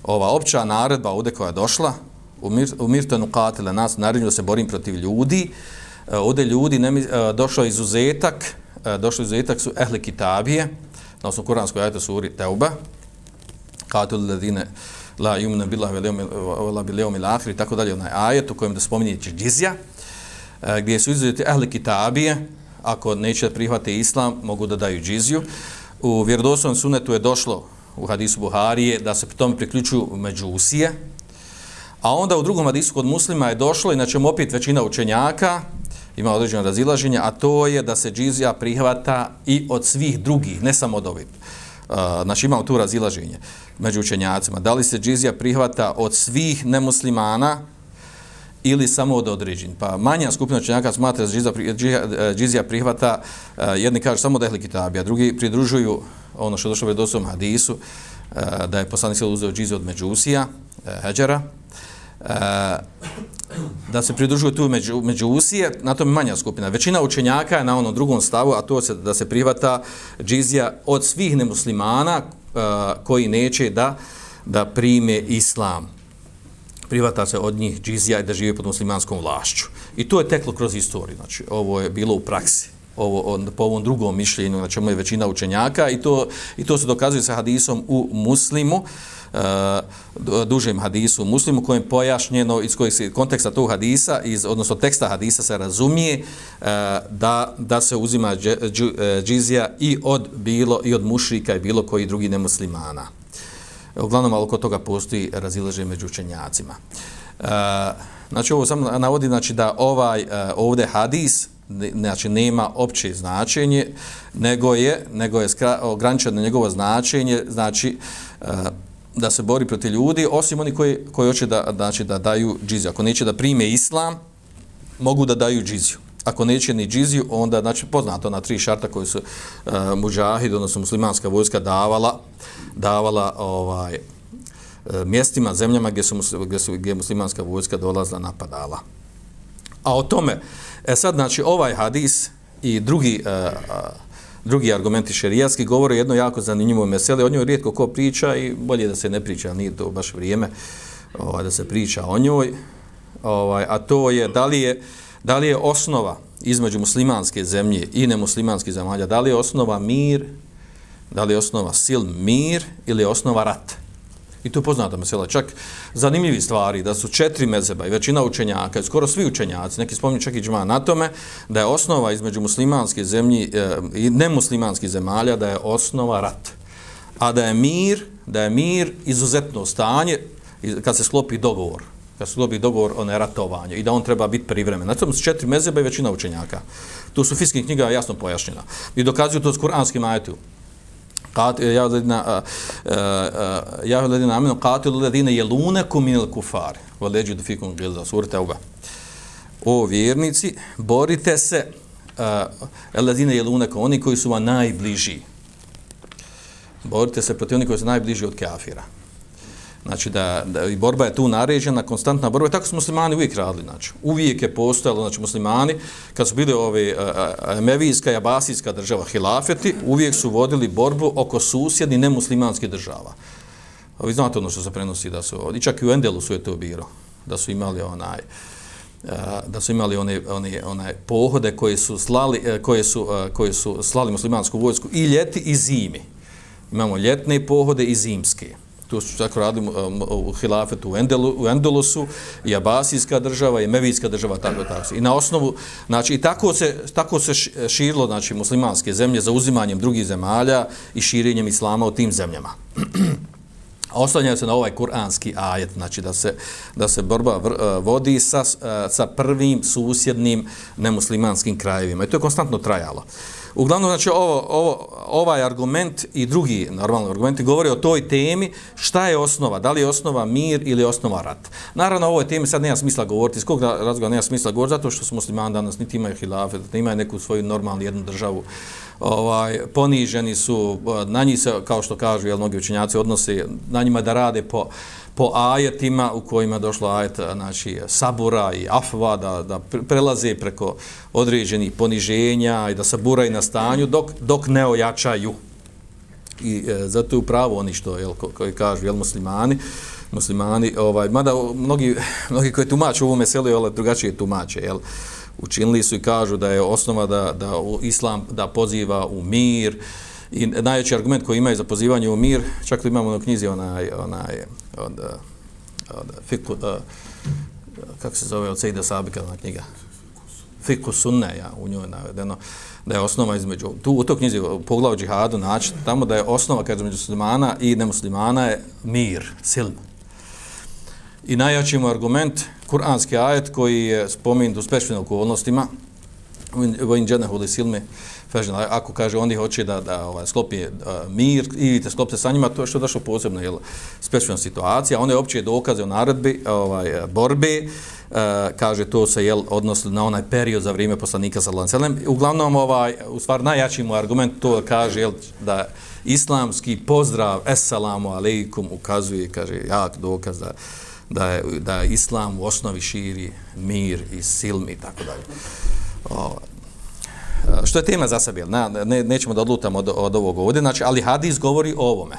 Ova opća naredba ovdje koja je došla, u, mir, u Mirtanu katile nas, naredno se borim protiv ljudi, e, ovdje ljudi, ne, e, došlo izuzetak, e, došlo izuzetak su ehli kitabije, na osnovu kuranskoj ajta suri Teuba, katul ladine la yumna billahi wa la bil yawmil akhir tako dalje onaj ajet u kojem da spominje džizija e, gdje su izuzeti ehli kitabije ako neće prihvatiti islam mogu da daju džiziju u vjerodostojnom sunetu je došlo u hadisu Buharije da se pri tome priključuju međusije, a onda u drugom hadisu kod muslima je došlo, inače opet većina učenjaka, ima određeno razilaženje, a to je da se džizija prihvata i od svih drugih, ne samo od ovih. Znači imamo tu razilaženje među učenjacima. Da li se džizija prihvata od svih nemuslimana ili samo od određen. Pa manja skupina učenjaka smatra da džizija prihvata, e, jedni kažu samo da je kitabija, drugi pridružuju ono što je došlo u hadisu, e, da je poslanik se uzeo džiziju od Međusija, e, Heđara, da se pridružuju tu među, na tom je manja skupina. Većina učenjaka je na onom drugom stavu, a to se da se prihvata džizija od svih nemuslimana koji neće da da prime islam privata se od njih džizija i da žive pod muslimanskom vlašću. I to je teklo kroz istoriju. Znači, ovo je bilo u praksi. Ovo, on, po ovom drugom mišljenju, znači, na čemu je većina učenjaka i to, i to se dokazuje sa hadisom u muslimu. Uh, dužem hadisu muslimu kojem pojašnjeno iz kojeg se konteksta tog hadisa iz odnosno teksta hadisa se razumije uh, da da se uzima eh, džizija i od bilo i od mušrika i bilo koji drugi nemuslimana. Uglavnom malo kod toga postoji razilaže među učenjacima. Uh, znači ovo sam navodi znači da ovaj e, ovdje ovde hadis znači nema opće značenje nego je nego je ograničeno njegovo značenje znači e, da se bori protiv ljudi, osim oni koji, koji hoće da, znači, da daju džiziju. Ako neće da prime islam, mogu da daju džiziju. Ako neće ni džiziju, onda, znači, poznato na tri šarta koje su eh, uh, muđahid, odnosno muslimanska vojska, davala, davala ovaj, eh, mjestima, zemljama gdje, su, gdje, su, gdje muslimanska vojska dolazla, napadala. A o tome, e sad, znači, ovaj hadis i drugi uh, drugi argumenti šerijatski govore jedno jako zanimljivo mesele, o njoj rijetko ko priča i bolje da se ne priča, nije to baš vrijeme ovaj, da se priča o njoj, ovaj, a to je da li je, da li je osnova između muslimanske zemlje i nemuslimanske zemalja, da li je osnova mir, da li je osnova sil mir ili je osnova rat. I to je poznata mesela. Čak zanimljivi stvari da su četiri mezeba i većina učenjaka, skoro svi učenjaci, neki spominju čak i džma na tome, da je osnova između muslimanske zemlje e, i nemuslimanskih zemalja, da je osnova rat. A da je mir, da je mir izuzetno stanje kad se sklopi dogovor kad se sklopi dogovor o neratovanju i da on treba biti privremen. Znači, to su četiri mezeba i većina učenjaka. Tu su fiskih knjiga jasno pojašnjena. I dokazuju to s kuranskim ajetom. قات يا الذين يا الذين امنوا قاتلوا الذين يلونكم من الكفار ولا يجد فيكم غلظه سوره توبه o vjernici borite se الذين يلونكم oni koji su vam najbliži borite se protiv onih koji su najbliži od kafira Znači da, da i borba je tu naređena, konstantna borba. Tako su muslimani uvijek radili. Znači, uvijek je postojalo, znači muslimani, kad su bili ove Emevijska i Abasijska država hilafeti, uvijek su vodili borbu oko susjedni nemuslimanskih država. A vi znate ono što se prenosi da su, ovdje. čak i u Endelu su je to biro, da su imali onaj, e, da su imali one, one, one pohode koje su slali, e, koje su, e, koje su slali muslimansku vojsku i ljeti i zimi. Imamo ljetne pohode i zimske to su tako radili um, um, u hilafetu u, Endelu, u Endelusu, i Abasijska država, i Mevijska država, tako tako. I na osnovu, znači, i tako se, tako se širilo, znači, muslimanske zemlje za uzimanjem drugih zemalja i širenjem islama u tim zemljama. Oslanjaju se na ovaj kuranski ajet, znači da se, da se borba vr, uh, vodi sa, uh, sa prvim susjednim nemuslimanskim krajevima. I to je konstantno trajalo. Uh, Uglavnom, znači, ovo, ovo, ovaj argument i drugi normalni argumenti govore o toj temi šta je osnova, da li je osnova mir ili osnova rat. Naravno, o ovoj temi sad nema smisla govoriti, iz kog razloga nema smisla govoriti, zato što su muslimani danas niti imaju hilafe, niti imaju neku svoju normalnu jednu državu, ovaj, poniženi su, eh, na njih se, kao što kažu, jel, mnogi učenjaci odnose, na njima da rade po, po ajetima u kojima je došlo ajet znači, sabura i afva da, da prelaze preko određenih poniženja i da saburaju na stanju dok, dok ne ojačaju. I e, zato je upravo oni što jel, ko, koji kažu jel, muslimani, muslimani, ovaj, mada mnogi, mnogi koji tumače u ovom meselu jel, drugačije tumače, jel, učinili su i kažu da je osnova da, da islam da poziva u mir, I najveći argument koji imaju za pozivanje u mir, čak tu imamo na knjizi onaj, onaj, od, od fiku, uh, eh, kako se zove, od Sejda Sabika, ona knjiga, Fiku Sunne, ja, u njoj navedeno, da je osnova između, tu u toj knjizi, u poglavu džihadu, naći tamo da je osnova, kad između muslimana i nemuslimana je mir, silm. I najjači mu argument, kuranski ajet koji je spominut u spešbenim okolnostima, u inđenehu li silme, fežen, ako kaže oni hoće da, da ovaj, sklopi uh, mir i te sklopite sa njima, to je što došlo posebno, jel, specijalna situacija, one opće dokaze o naredbi, ovaj, eh, borbe, uh, kaže to se, jel, odnosno na onaj period za vrijeme poslanika sa Lancelem. Uglavnom, ovaj, u stvar, najjači mu argument to kaže, jel, da islamski pozdrav, esalamu alejkum ukazuje, kaže, jak dokaz da, da je, da je islam u osnovi širi mir i silmi i tako dalje. Eh, što je tema za sebe, na, ne, nećemo da odlutamo od, od ovog ovdje, znači, ali hadis govori o ovome.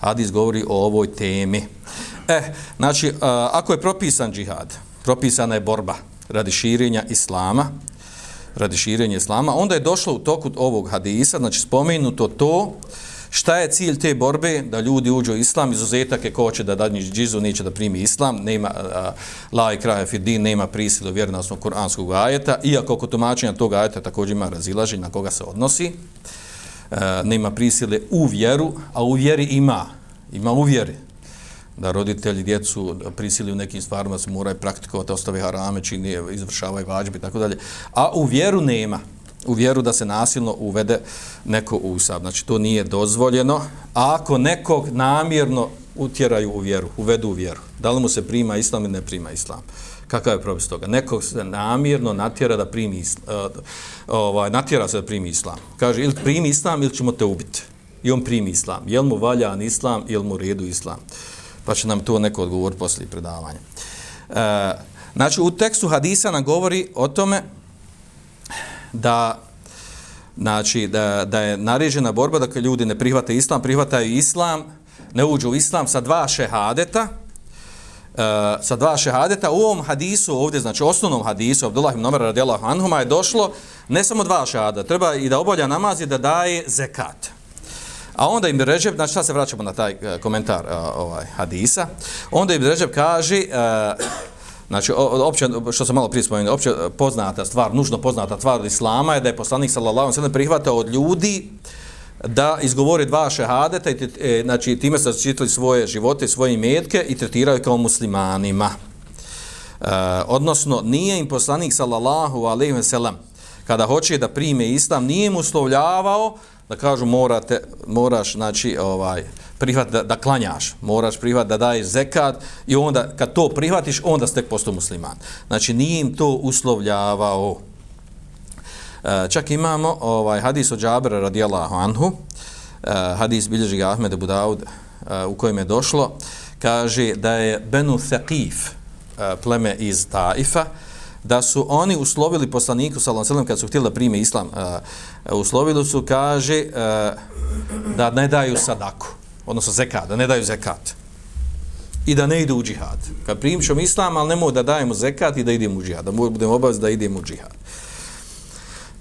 Hadis govori o ovoj temi. E, znači, eh, ako je propisan džihad, propisana je borba radi širenja islama, radi širenja islama, onda je došlo u toku ovog hadisa, znači spomenuto to, Šta je cilj te borbe? Da ljudi uđu u islam, izuzetak je ko će da dadnji džizu, neće da primi islam, nema la i kraja fidin, nema prisilu vjernostnog kuranskog ajeta, iako oko tumačenja tog ajeta također ima razilaženje na koga se odnosi, a, nema prisile u vjeru, a u vjeri ima, ima u vjeri. Da roditelji djecu prisili u nekim stvarima se moraju praktikovati, ostave harame, čini, izvršavaju vađbe i tako dalje. A u vjeru nema u vjeru da se nasilno uvede neko usab. Znači, to nije dozvoljeno. A ako nekog namjerno utjeraju u vjeru, uvedu u vjeru, da li mu se prima islam ili ne prima islam? Kakav je propis toga? Nekog se namjerno natjera da primi islam, e, ovaj, natjera se da primi islam. Kaže, ili primi islam ili ćemo te ubiti. I on primi islam. Jel mu valjan islam ili mu redu islam? Pa će nam to neko odgovor poslije predavanja. E, znači, u tekstu hadisa nam govori o tome da znači da, da je naređena borba da ljudi ne prihvate islam, prihvataju islam, ne uđu u islam sa dva šehadeta, uh, sa dva šehadeta. U ovom hadisu, ovdje, znači osnovnom hadisu, Abdullah ibn Omer radijallahu anhuma, je došlo ne samo dva šehada, treba i da obolja namaz i da daje zekat. A onda im Ređeb, znači sad se vraćamo na taj uh, komentar uh, ovaj hadisa, onda im Ređeb kaže, uh, Znači, opće, što sam malo prije spomenuo, opće poznata stvar, nužno poznata stvar od Islama je da je poslanik sallallahu sallam prihvatao od ljudi da izgovori dva šehadeta i e, znači, time se začitali svoje živote, svoje imetke i tretiraju kao muslimanima. E, odnosno, nije im poslanik sallallahu alaihi wa sallam kada hoće da prime islam, nije im uslovljavao da kažu morate, moraš, znači, ovaj, prihvat da, da klanjaš, moraš prihvat da daješ zekat i onda kad to prihvatiš, onda ste postao musliman. Znači nije im to uslovljavao. E, čak imamo ovaj hadis od Džabra radijallahu anhu, e, hadis bilježi ga Ahmed Abu e, u kojem je došlo, kaže da je Benu Thaqif, e, pleme iz Taifa, da su oni uslovili poslaniku sallallahu alejhi ve sellem kad su htjeli da prime islam uh, uslovili su kaže uh, da ne daju sadaku odnosno zekat, da ne daju zekat. I da ne idu u džihad. Kad primšom islam, al ne mogu da dajemo zekat i da idemo u džihad. Da budemo obavezni da idemo u džihad.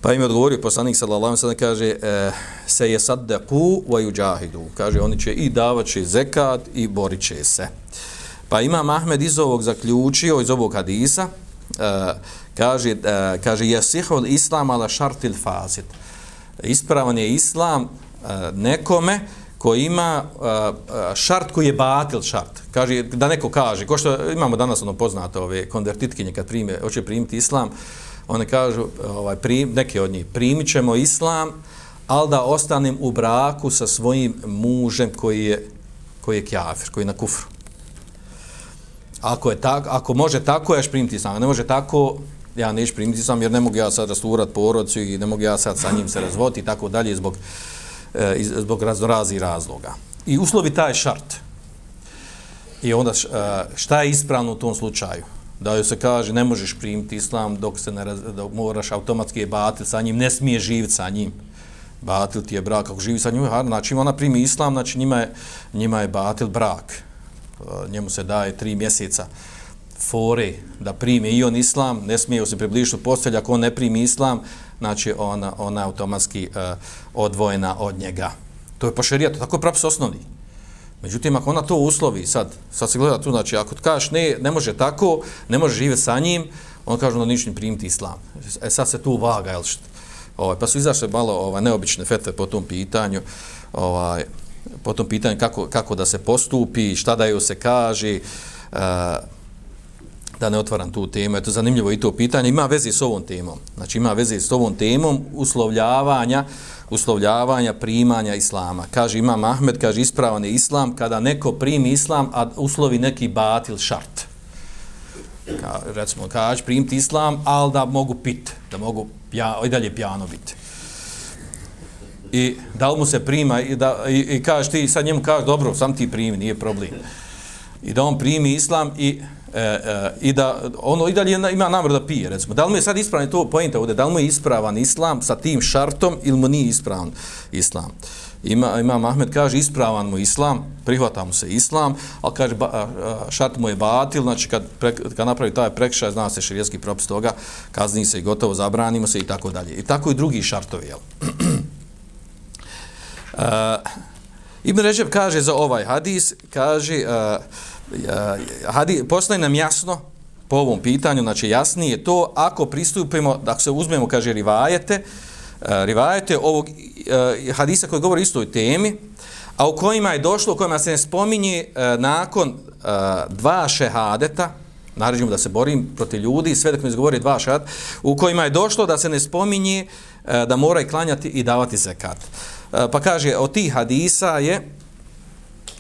Pa im je odgovorio poslanik sallallahu alejhi ve sellem kaže e, se je sadaku wa yujahidu. Kaže oni će i davaće zekat i boriće se. Pa ima Ahmed iz ovog zaključio iz ovog hadisa Eh, kaže eh, kaže yasihul islam ala šartil fazit. Ispravan je islam eh, nekome koji ima uh, šart koji je batil šart. Kaže, da neko kaže, ko što imamo danas ono poznato ove konvertitkinje kad prime, hoće primiti islam, one kažu, ovaj, prim, neke od njih, primit ćemo islam, ali da ostanem u braku sa svojim mužem koji je, koji je kjafir, koji je na kufru. Ako, je tak, ako može tako, ja primiti islam. Ne može tako, ja neću primiti islam, jer ne mogu ja sad rasturat porodcu i ne mogu ja sad sa njim se razvoti i tako dalje zbog e, zbog raznorazi razloga. I uslovi taj šart. I onda eh, šta je ispravno u tom slučaju? Da joj se kaže ne možeš primiti islam dok se ne raz, dok moraš automatski je batil sa njim, ne smije živjeti sa njim. Batil ti je brak, ako živi sa njim, znači ona primi islam, znači njima je, njima je batil brak. Eh, njemu se daje tri mjeseca fore da primi i on islam, ne smije se približiti u postelj, ako on ne primi islam, znači ona, ona automatski uh, odvojena od njega. To je po šerijatu, tako je propis osnovni. Međutim, ako ona to uslovi, sad, sad se gleda tu, znači, ako kažeš ne, ne može tako, ne može živjeti sa njim, on kaže onda ništa primiti islam. E sad se tu vaga, jel što? Ovaj, pa su izašle malo ovaj, neobične fete po tom pitanju, ovaj, po tom pitanju kako, kako da se postupi, šta da ju se kaže, uh, da ne otvaram tu temu, eto zanimljivo i to pitanje, ima veze s ovom temom. Znači ima veze s ovom temom uslovljavanja, uslovljavanja primanja islama. Kaže Imam Ahmed, kaže ispravan je islam kada neko primi islam, a uslovi neki batil šart. Ka, recimo, kaže primiti islam, ali da mogu pit, da mogu ja, i dalje pjano biti. I da mu se prima i, da, i, i kaže ti sad njemu kaže dobro, sam ti primi, nije problem. I da on primi islam i e, e, i da ono i dalje ima namjer da pije recimo. Da li mu je sad ispravan to pojenta ovdje da li mu je ispravan islam sa tim šartom ili mu nije ispravan islam? Ima ima Ahmed kaže ispravan mu islam prihvata mu se islam ali kaže ba, šart mu je batil znači kad pre, kad napravi taj prekršaj zna se šerijski propis toga kazni se i gotovo zabranimo se i tako dalje. I tako i drugi šartovi jel? uh, Ibn Ređeb kaže za ovaj hadis kaže uh, uh hadi, postoji nam jasno po ovom pitanju, znači jasnije to, ako pristupimo, da se uzmemo, kaže, rivajete, uh, rivajete ovog uh, hadisa koji govori istoj temi, a u kojima je došlo, u kojima se ne spominje uh, nakon uh, dva šehadeta, naređimo da se borim protiv ljudi, sve dok ne izgovori dva šehadeta, u kojima je došlo da se ne spominje E, da mora i klanjati i davati zekat. E, pa kaže, od tih hadisa je,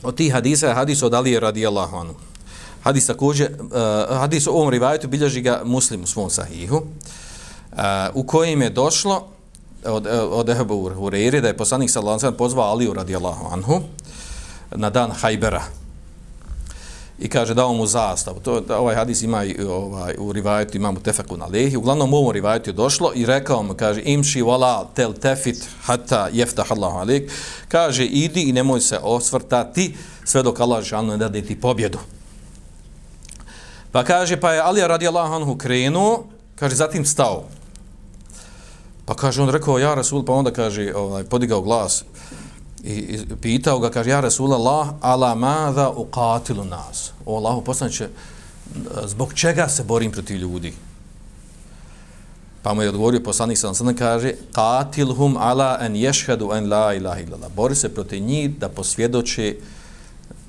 od tih hadisa je hadis od Alije radijallahu anhu. Hadis također, e, hadis u ovom rivajetu bilježi ga muslim u svom sahihu, u kojem je došlo od, od Ehebu Hureyri da je poslanik sallallahu alaihi pozvao Aliju radijallahu anhu na dan Hajbera i kaže dao mu zastavu. To, ovaj hadis ima i ovaj, u rivajetu, imamo tefeku na lehi. Uglavnom u ovom rivajetu je došlo i rekao mu, kaže, imši vala tel tefit hata jeftah Allahu alik. Kaže, idi i nemoj se osvrtati sve dok Allah žalno ne dade ti pobjedu. Pa kaže, pa je Alija radijallahu anhu krenuo, kaže, zatim stao. Pa kaže, on rekao, ja Rasul, pa onda kaže, ovaj, podigao glas, i, i pitao ga, kaže, ja Rasulallah, ala mada uqatilu nas. O Allahu poslanče, e, zbog čega se borim protiv ljudi? Pa mu je odgovorio poslanik sam sada kaže qatilhum ala an yashhadu an la ilaha illallah. Bori se protiv njih da posvjedoče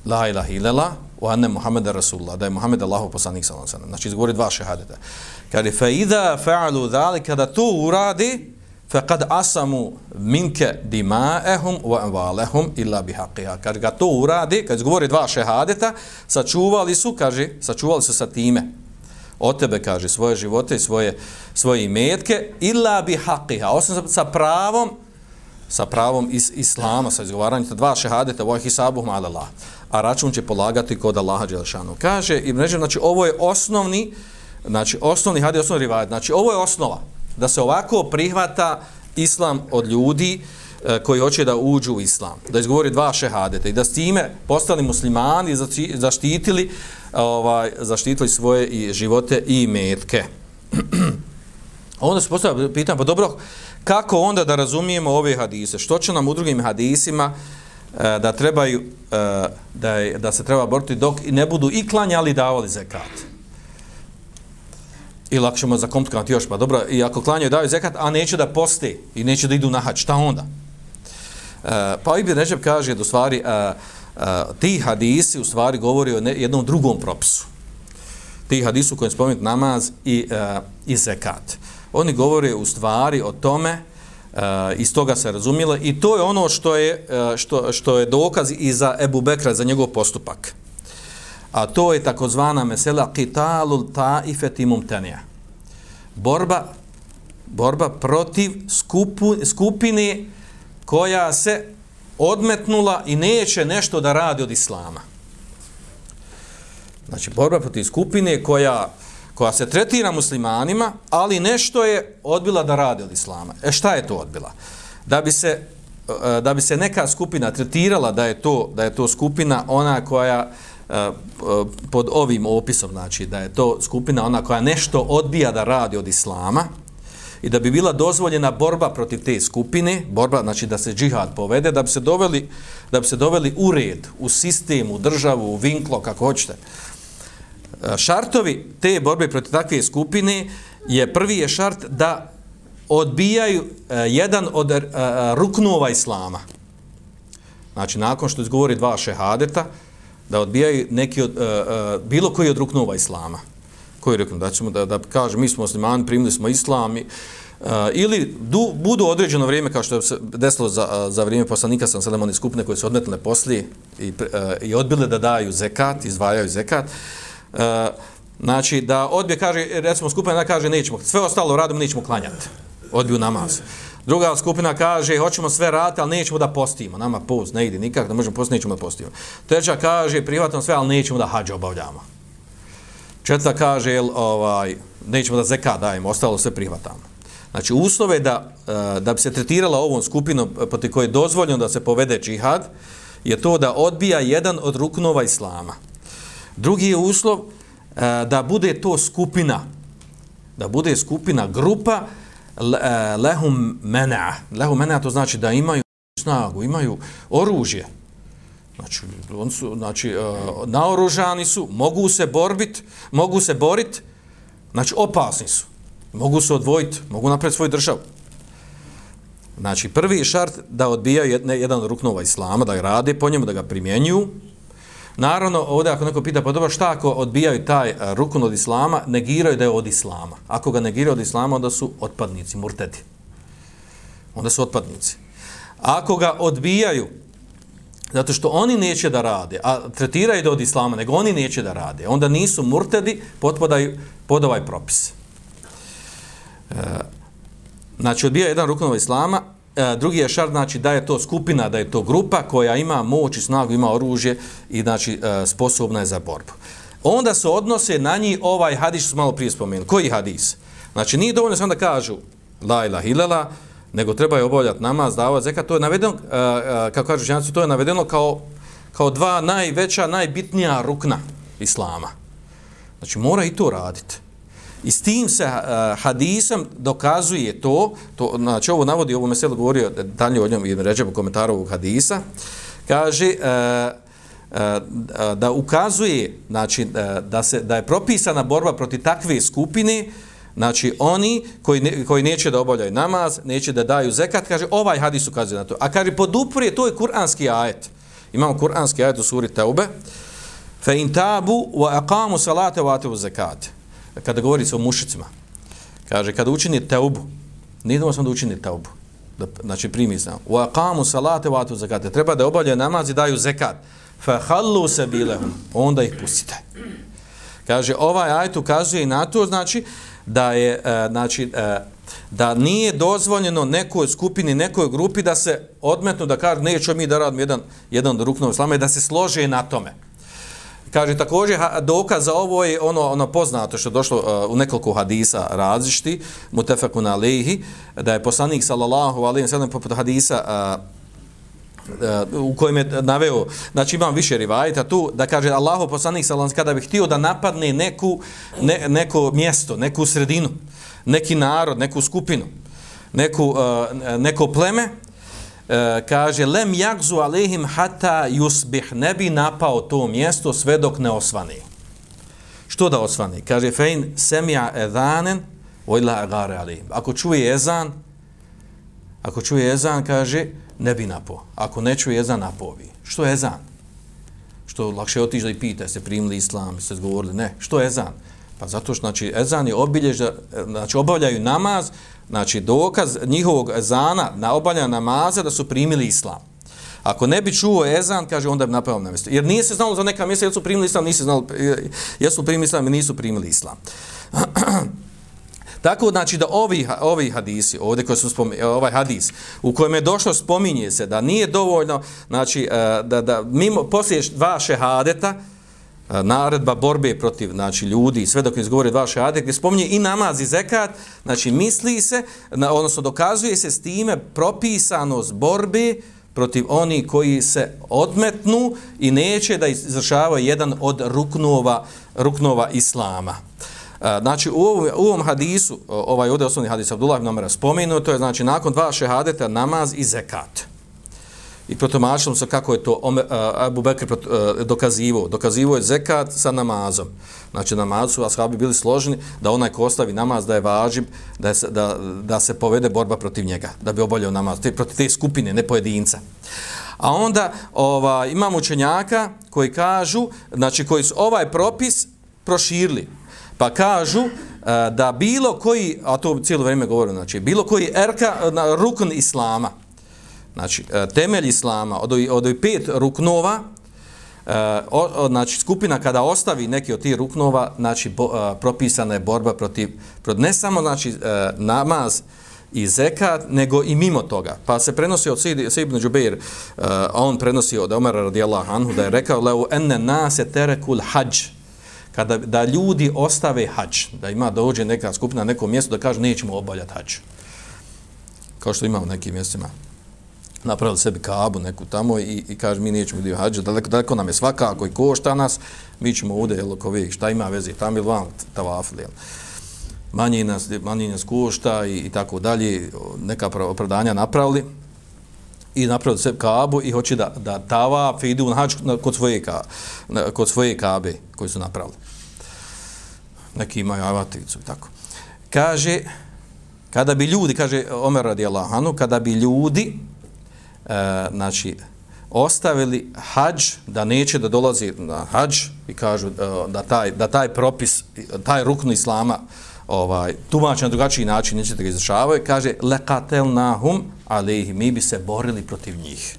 la ilaha illallah wa anna Muhammeda rasulullah, da je Muhammed Allahu poslanik sallallahu alejhi ve Znači izgovori dva šehadeta. Kaže fa idha fa'alu zalika da to uradi faqad asamu minke dima'ehum wa amwalehum illa bihaqiha. Kad ga to uradi, kad govori dva šehadeta, sačuvali su, kaže, sačuvali su sa time od tebe, kaže, svoje živote i svoje, svoje imetke, illa bihaqiha, osim sa, sa pravom, sa pravom is, islama, sa izgovaranjem dva šehadeta, voj hisabu Allah. A račun će polagati kod Allaha Đelšanu. Kaže, i mrežem, znači, ovo je osnovni, znači, osnovni hadis, osnovni rivajet, znači, ovo je osnova, da se ovako prihvata islam od ljudi e, koji hoće da uđu u islam, da izgovori dva šehadeta i da s time postali muslimani zaštitili e, ovaj zaštitili svoje i živote i metke. onda se postavlja pitanje, pa dobro, kako onda da razumijemo ove hadise? Što će nam u drugim hadisima e, da trebaju e, da, je, da se treba boriti dok ne budu i klanjali davali zekat? I ako ćemo zakomplikovati još, pa dobro, i ako klanjaju daju zekat, a neće da poste i neće da idu na hač, šta onda? E, pa Ibn Režep kaže da u stvari e, e, ti hadisi u stvari govori o ne, jednom drugom propisu. Ti hadisi u kojem spomenuti namaz i, e, i zekat. Oni govore u stvari o tome, uh, iz toga se razumijelo, i to je ono što je, uh, što, što je dokaz i za Ebu Bekra, za njegov postupak a to je takozvana mesela qitalul taifeti mumtanija. Borba, borba protiv skupu, skupine koja se odmetnula i neće nešto da radi od islama. Znači, borba protiv skupine koja, koja se tretira muslimanima, ali nešto je odbila da radi od islama. E šta je to odbila? Da bi se, e, da bi se neka skupina tretirala da je to, da je to skupina ona koja pod ovim opisom, znači da je to skupina ona koja nešto odbija da radi od islama i da bi bila dozvoljena borba protiv te skupine, borba znači da se džihad povede, da bi se doveli, da bi se doveli u red, u sistem, u državu, u vinklo, kako hoćete. Šartovi te borbe protiv takve skupine je prvi je šart da odbijaju eh, jedan od eh, ruknova islama. Znači, nakon što izgovori dva šehadeta, da odbijaju neki od, uh, uh, bilo koji od ruknova islama. Koji rekao da ćemo da, da kaže mi smo muslimani, primili smo islam i, uh, ili du, budu određeno vrijeme kao što je se desilo za, za vrijeme poslanika sam Selemoni skupne skupine koje su odmetile poslije i, uh, i odbile da daju zekat, izdvajaju zekat. Uh, znači da odbije kaže recimo skupina da kaže nećemo sve ostalo radimo nećemo klanjati. Odbiju namaz. Druga skupina kaže, hoćemo sve raditi, ali nećemo da postimo. Nama post ne ide nikak, da možemo postiti, nećemo da postimo. Treća kaže, privatno sve, ali nećemo da hađe obavljamo. Četvrta kaže, ovaj, nećemo da zeka dajemo, ostalo sve prihvatamo. Znači, uslove da, eh, da bi se tretirala ovom skupinom poti koje je dozvoljeno da se povede džihad, je to da odbija jedan od ruknova islama. Drugi je uslov eh, da bude to skupina, da bude skupina, grupa, E, lehum mena. Lehum mena to znači da imaju snagu, imaju oružje. Znači, on su, znači uh, naoružani su, mogu se borbit, mogu se borit, znači opasni su. Mogu se odvojiti, mogu napraviti svoju državu. Znači, prvi šart da odbijaju jedan ruknova islama, da ga rade po njemu, da ga primjenjuju, Naravno, ovdje ako neko pita, pa dobro, šta ako odbijaju taj eh, rukun od islama, negiraju da je od islama. Ako ga negiraju od islama, onda su otpadnici, murtedi. Onda su otpadnici. Ako ga odbijaju, zato što oni neće da rade, a tretiraju da od islama, nego oni neće da rade, onda nisu murtedi, potpadaju pod ovaj propis. E, znači, odbija jedan rukun od islama, E, drugi je šart, znači da je to skupina, da je to grupa koja ima moć i snagu, ima oružje i znači e, sposobna je za borbu. Onda se odnose na njih ovaj hadis što smo malo prije spomenuli. Koji hadis? Znači nije dovoljno samo da kažu la ilah ilala, nego treba je obavljati namaz, davati zekat. To je navedeno, e, kako kažu ženci, to je navedeno kao, kao dva najveća, najbitnija rukna islama. Znači mora i to raditi. I s tim se eh, uh, hadisom dokazuje to, to, znači ovo navodi, ovo meselo govorio dalje o njom i ređebu komentaru ovog hadisa, kaže uh, uh, da ukazuje znači, uh, da, se, da je propisana borba proti takve skupine, znači oni koji, ne, koji neće da obavljaju namaz, neće da daju zekat, kaže ovaj hadis ukazuje na to. A kaže poduprije, to je kuranski ajet. Imamo kuranski ajet u suri Teube. Fe in tabu wa aqamu salate wa atu zekate kada govori se o mušicima, kaže, kada učini teubu, nije samo da učini teubu, da, znači primi znam, u akamu salate vatu zakate, treba da obavljaju namaz i daju zekat, fa hallu se bilehum, onda ih pustite. Kaže, ovaj ajt ukazuje i na to, znači, da je, e, znači, e, da nije dozvoljeno nekoj skupini, nekoj grupi da se odmetnu, da kaže, nećemo mi da radimo jedan, jedan ruknov islama da se slože na tome. Kaže također dokaz za ovo je ono ono poznato što je došlo uh, u nekoliko hadisa različiti mutafekun alejhi da je poslanik sallallahu alejhi ve sellem poput hadisa uh, uh, u kojem je naveo znači imam više rivajeta tu da kaže Allahu poslanik sallallahu kada bi htio da napadne neku ne, neko mjesto neku sredinu neki narod neku skupinu neku uh, neko pleme E, kaže lem yakzu alehim hatta yusbih. Ne bi napao to mjesto sve dok ne osvani što da osvani kaže fein semia edanen vojla agare alehim. Ako čuje ezan ako čuje ezan kaže ne bi napao. Ako ne čuje ezan napovi što je ezan? Što lakše otići da i pita se primili islam se govorili? Ne. Što je ezan? Pa zato što znači ezan je obiljež e, znači obavljaju namaz znači dokaz njihovog ezana na obavljanje namaza da su primili islam. Ako ne bi čuo ezan, kaže, onda bi napravio na mjesto. Jer nije se znalo za neka mjesta, jesu primili islam, nisi znalo, jesu primili islam i nisu primili islam. Tako znači da ovi, ovi hadisi, ovdje koji su spomin, ovaj hadis, u kojem je došlo spominje se da nije dovoljno, znači e, da, da mimo, poslije dva šehadeta, E, naredba borbe protiv znači ljudi sve dok ne izgovore dva šahade gdje spominje i namaz i zekat znači misli se na, odnosno dokazuje se s time propisanost borbe protiv oni koji se odmetnu i neće da izvršavaju jedan od ruknova ruknova islama. E, znači, u ovom, u ovom hadisu, ovaj ovdje osnovni hadis Abdullah ibn Amara spomenuo, to je znači nakon dva šehadeta namaz i zekat i protomačilo se kako je to Abu Bekr dokazivo. Dokazivo je zekat sa namazom. Znači namaz su ashabi bili složeni da onaj ko ostavi namaz da je važib da, je, da, da se povede borba protiv njega, da bi oboljao namaz, te, protiv te skupine, ne pojedinca. A onda ova, imamo učenjaka koji kažu, znači koji su ovaj propis proširili, Pa kažu a, da bilo koji, a to cijelo vrijeme govorim, znači bilo koji erka, na, rukn islama, znači e, temelj islama, od ovih, od ovih pet ruknova, e, o, o, znači skupina kada ostavi neki od tih ruknova znači bo, a, propisana je borba protiv, protiv ne samo znači a, namaz i zekat, nego i mimo toga. Pa se prenosi od Sejid ibn Đubeir, a on prenosi od Omara radijallahu anhu, da je rekao, leu enne nase terekul hađ, kada da ljudi ostave hađ, da ima dođe neka skupina na neko mjesto da kaže nećemo obavljati hađ. Kao što ima u nekim mjestima. Napravili sebi kabu neku tamo i, i kaže mi nećemo dio hađa, daleko, daleko nam je svakako i košta nas, mi ćemo ovdje, jel, ko vi, šta ima veze, tam ili vam tavafli, jel manje nas, manje nas košta i, i tako dalje, neka opravdanja napravili i napravili sebi kabu i hoće da, da tava ide na hač kod svoje, ka, kod svoje kabe koji su napravili. Neki imaju avaticu i tako. Kaže, kada bi ljudi, kaže Omer radi Allahanu, kada bi ljudi, e, znači, ostavili hađ, da neće da dolazi na hađ i kažu e, da, taj, da taj propis, taj ruknu islama, ovaj tumače na drugačiji način, neće da ga izrašavaju, kaže laqatelnahum ali mi bi se borili protiv njih.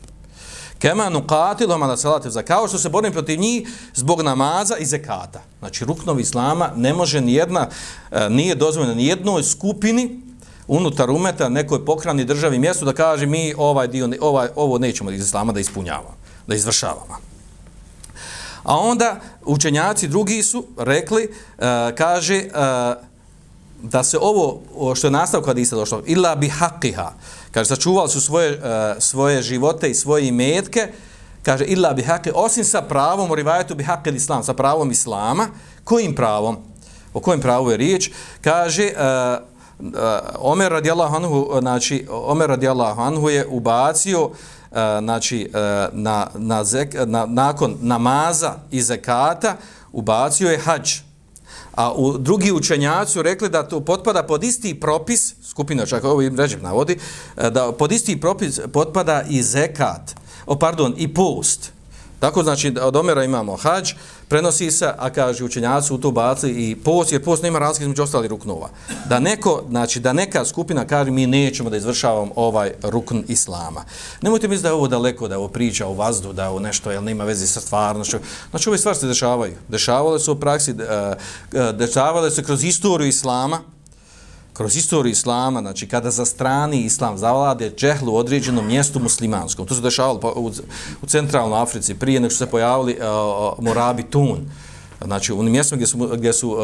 Kema nuqatiluhum ala salati za kao što se borim protiv njih zbog namaza i zekata. Znači ruknovi islama ne može ni jedna e, nije dozvoljeno ni jednoj skupini unutar umeta nekoj pokrani državi mjestu da kaže mi ovaj dio ovaj ovo nećemo iz islama da ispunjavamo, da izvršavamo. A onda učenjaci drugi su rekli, uh, kaže, uh, da se ovo što je nastavak hadisa došlo illa bi haqiha kaže sačuvali su svoje uh, svoje živote i svoje imetke kaže illa bi haqi osim sa pravom rivajetu bi haqil islam sa pravom islama. Kojim pravom? O kojem pravu je riječ? Kaže uh, Eh, Omer radijallahu anhu eh, znači Omer radijallahu anhu je ubacio uh, znači uh, na, na, zek, na nakon namaza i zekata ubacio je hadž A u drugi učenjaci rekli da to potpada pod isti propis, skupina čak ovo im ređem navodi, da pod isti propis potpada i zekat, o pardon, i post. Tako znači od Omera imamo hađ, prenosi se, a kaže učenjaci u to baci i post, jer post nema razlike između ostali ruknova. Da neko, znači da neka skupina kaže mi nećemo da izvršavamo ovaj rukn islama. Nemojte misliti da je ovo daleko, da je ovo priča o vazdu, da je ovo nešto, jel nema veze sa stvarnošću. Znači ove stvari se dešavaju. Dešavale su u praksi, e, e, dešavale se kroz istoriju islama, kroz istoriju islama, znači kada za strani islam zavlade džehlu u određenom mjestu muslimanskom, to se dešavalo u, u centralnoj Africi, prije nek su se pojavili uh, Morabi Tun, znači u mjestu gdje su, gdje su uh,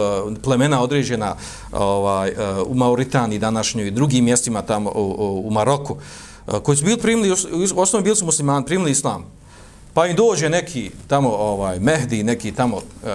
plemena određena ovaj, uh, u Mauritaniji današnjoj i drugim mjestima tamo u, u, u Maroku, uh, koji su bili primili, u osnovi bili su muslimani, primili islam. Pa im dođe neki tamo ovaj Mehdi, neki tamo uh,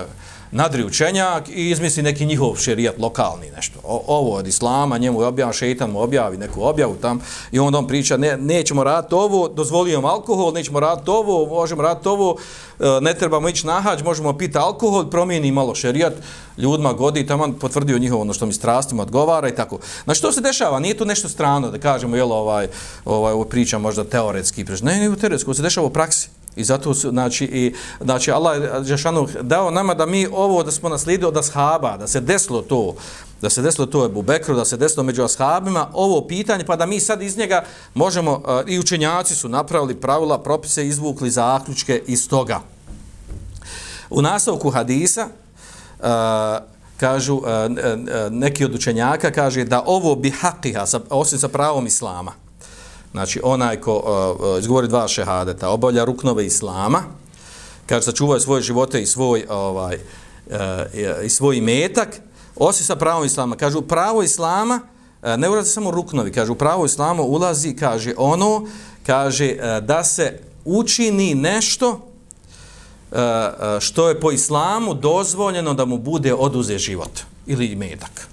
nadri učenjak i izmisli neki njihov šerijat lokalni nešto. O, ovo od islama, njemu je objavan šeitan mu objavi neku objavu tam i onda on priča, ne, nećemo raditi ovo, dozvolijemo alkohol, nećemo raditi ovo, možemo raditi ovo, e, ne trebamo ići na hađ, možemo piti alkohol, promijeni malo šerijat, ljudima godi, tamo potvrdio njihovo ono što mi strastima odgovara i tako. Znači, što se dešava? Nije to nešto strano da kažemo, jel, ovaj, ovaj, ovo priča možda teoretski, ne, ne teoretski, se dešava u praksi. I zato su, znači, i, znači Allah je dao nama da mi ovo da smo naslijedili od ashaba, da se desilo to, da se desilo to Ebu Bekru, da se desilo među ashabima, ovo pitanje, pa da mi sad iz njega možemo, uh, i učenjaci su napravili pravila, propise, izvukli zaključke iz toga. U nastavku hadisa, uh, kažu, uh, neki od učenjaka kaže da ovo bi haqiha, osim sa pravom islama, znači onaj ko uh, izgovori dva šehadeta, obavlja ruknove islama, kaže sačuvaju svoje živote i svoj ovaj uh, i svoj metak, osim sa pravom islama. Kažu pravo islama uh, ne ulazi samo ruknovi, kaže u pravo islama ulazi, kaže ono, kaže uh, da se učini nešto što je po islamu dozvoljeno da mu bude oduze život ili metak.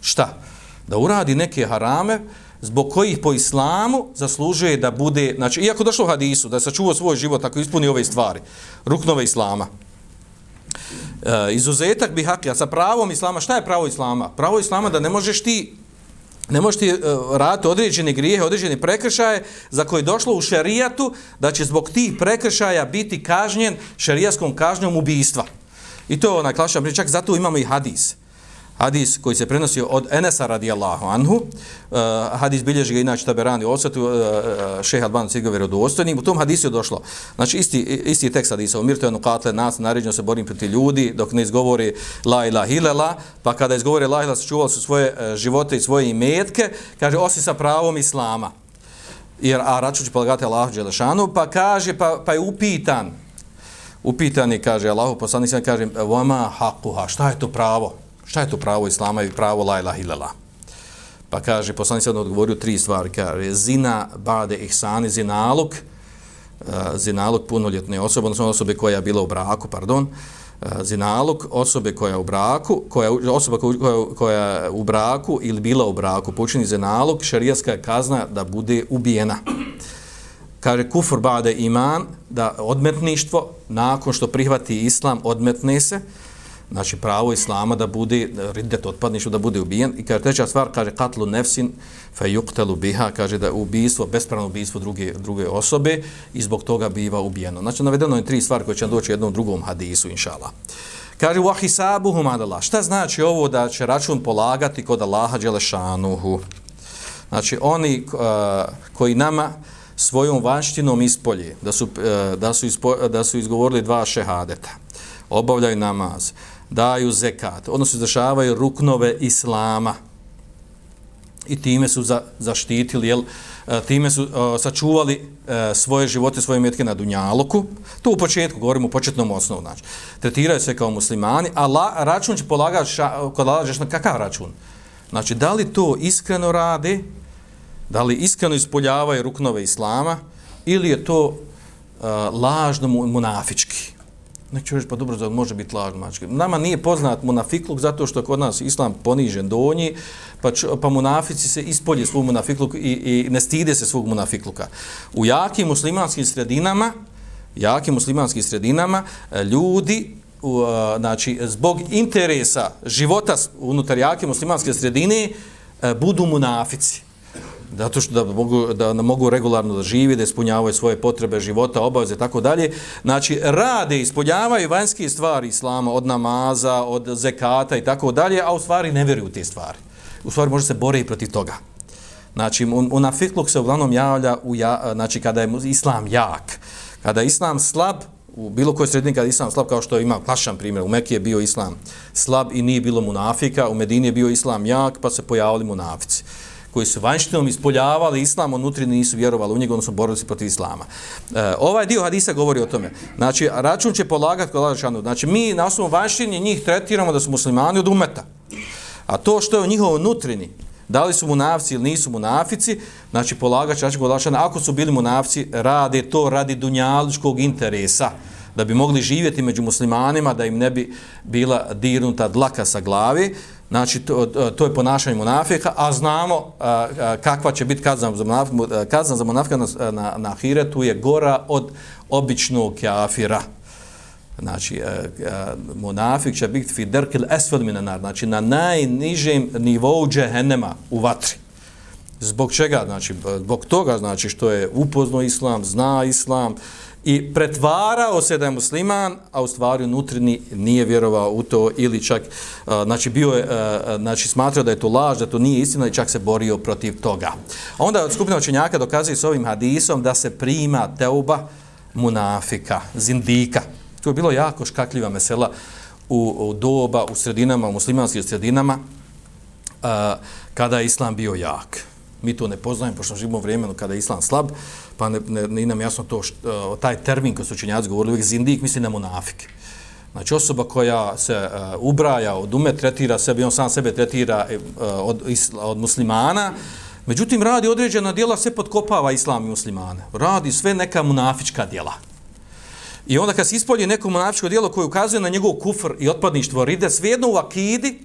Šta? Da uradi neke harame, zbog kojih po islamu zaslužuje da bude, znači, iako došlo u hadisu, da je sačuvao svoj život ako ispuni ove stvari, ruknove islama, e, izuzetak bi hakija sa pravom islama, šta je pravo islama? Pravo islama da ne možeš ti ne možeš ti uh, raditi određene grijehe, određene prekršaje za koje je došlo u šerijatu da će zbog tih prekršaja biti kažnjen šerijaskom kažnjom ubijstva. I to je onaj klasična priča, čak zato imamo i hadis hadis koji se prenosio od Enesa radijallahu anhu, uh, hadis bilježi ga inače taberani osvetu, uh, šeha Albanu Cigover od u tom hadisu je došlo, znači isti, isti tekst hadisa, u mirtojenu katle nas, naređeno se borim proti ljudi, dok ne izgovori la ilah ilela, pa kada izgovori la ilah, sačuvali su svoje uh, živote i svoje imetke, kaže, osim sa pravom islama, jer a račun će polagati Allah Đelešanu, pa kaže, pa, pa je upitan, upitan je, kaže, Allahu poslanik sam kaže, vama hakuha, šta je to pravo? Šta je to pravo islama i pravo la ilaha illallah? Pa kaže, poslanik sad odgovorio tri stvari, kaže, zina, bade, ihsani, zinalog, e, zinalog punoljetne osobe, odnosno osobe koja je bila u braku, pardon, e, zinalog osobe koja je u braku, koja, osoba koja, koja je u braku ili bila u braku, počini zinalog, šarijaska je kazna da bude ubijena. Kaže, kufur bade iman, da odmetništvo, nakon što prihvati islam, odmetne se, znači pravo islama da bude riddet otpadnišu da bude ubijen. I kaže treća stvar kaže katlu nefsin fe yuqtalu biha kaže da ubistvo bespravno ubistvo druge druge osobe i zbog toga biva ubijeno. Znači navedeno je tri stvari koje će doći u jednom drugom hadisu inshallah kaže wa hisabuhum ala šta znači ovo da će račun polagati kod Allaha dželešanuhu znači oni uh, koji nama svojom vanštinom ispolje da su, uh, da, su ispo, da su izgovorili dva šehadeta obavljaju namaz, daju zekat, odnosno izdržavaju ruknove islama i time su za, zaštitili, jel, e, time su uh, sačuvali uh, svoje živote, svoje metke na Dunjaluku. To u početku, govorimo u početnom osnovu, znači. Tretiraju se kao muslimani, a la, račun će polagati kod Allah, na kakav račun? Znači, da li to iskreno rade, da li iskreno ispoljavaju ruknove islama, ili je to uh, lažno munafički? Neću reći, pa dobro, da može biti lažno mačke. Nama nije poznat munafikluk zato što kod nas islam ponižen donji, pa, č, pa munafici se ispolje svog munafikluka i, i ne stide se svog munafikluka. U jakim muslimanskim sredinama, jakim muslimanskim sredinama, e, ljudi, u, e, znači, zbog interesa života unutar jake muslimanske sredine, e, budu munafici zato što da mogu, da mogu regularno da živi, da ispunjavaju svoje potrebe života, obaveze, tako dalje. Znači, rade, ispunjavaju vanjske stvari islama, od namaza, od zekata i tako dalje, a u stvari ne vjeruju te stvari. U stvari može se bore i protiv toga. Znači, u se uglavnom javlja u ja, znači, kada je islam jak. Kada je islam slab, u bilo kojoj sredini kada je islam slab, kao što ima klašan primjer, u Mekije je bio islam slab i nije bilo munafika, u Medini je bio islam jak, pa se pojavili munafici koji su vanštinom ispoljavali islam, unutri nisu vjerovali u njega, odnosno borili se protiv islama. E, ovaj dio hadisa govori o tome. Znači, račun će polagati kod Allah Znači, mi na osnovu vanštini njih tretiramo da su muslimani od umeta. A to što je u njihovom nutrini, da li su munafci ili nisu munafici, znači polagač će račun kod Allah ako su bili munafci, rade to radi dunjaličkog interesa da bi mogli živjeti među muslimanima, da im ne bi bila dirnuta dlaka sa glavi, Znači, to, to je ponašanje munafika, a znamo a, a, kakva će biti kazna za munafika. Kazna za munafika na, na, na hiretu je gora od običnog kafira. Znači, e, e, a, a, munafik će biti fi derkil esfel minanar, znači na najnižem nivou džehennema u vatri. Zbog čega? Znači, zbog toga, znači, što je upozno islam, zna islam, i pretvarao se da je musliman, a u stvari unutrini nije vjerovao u to ili čak, znači bio je, znači smatrao da je to laž, da to nije istina i čak se borio protiv toga. A onda od skupina učenjaka dokazuje s ovim hadisom da se prima teuba munafika, zindika. To je bilo jako škakljiva mesela u, u doba, u sredinama, u muslimanskim sredinama, kada je islam bio jak mi to ne poznajemo, pošto živimo u vremenu kada je islam slab, pa ne, ne, ne nam jasno to, što, e, taj termin koji su učenjaci govorili, uvijek zindik misli na monafik. Znači osoba koja se uh, ubraja od ume, tretira sebe, on sam sebe tretira uh, od, isla, od muslimana, međutim radi određena djela, sve podkopava islam i muslimane. Radi sve neka munafička djela. I onda kad se ispolje neko munafičko djelo koje ukazuje na njegov kufr i otpadništvo ride, svejedno u akidi,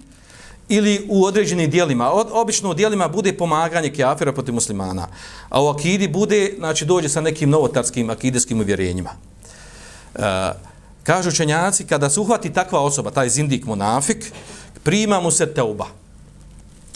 ili u određenim dijelima. Od, obično u dijelima bude pomaganje kjafira protiv muslimana. A u akidi bude, znači dođe sa nekim novotarskim akideskim uvjerenjima. E, kažu učenjaci, kada se uhvati takva osoba, taj zindik monafik, prima mu se teuba.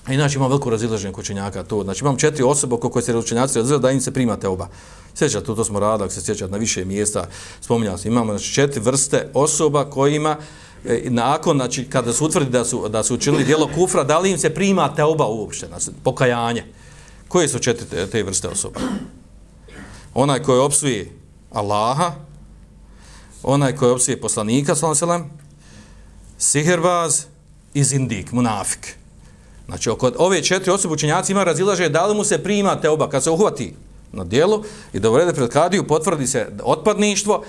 Inače imam veliko razilaženje kod učenjaka to. Znači imam četiri osobe oko koje se učenjaci razilaju da im se prima teuba. Sjećate, to, to smo radili, ako se sjećate na više mjesta, spominjali smo, imamo znači, četiri vrste osoba kojima E, nakon, znači, kada su utvrdi da su, da su učinili dijelo kufra, da li im se prima teoba uopšte, znači, pokajanje? Koje su četiri te, te vrste osoba? Onaj koji opsuje Allaha, onaj koji opsuje poslanika, sallam sallam, sihirbaz i zindik, munafik. Znači, oko ove četiri osobe učenjaci ima razilaže da li mu se prima teoba kad se uhvati na dijelu i da vrede pred kadiju, potvrdi se otpadništvo,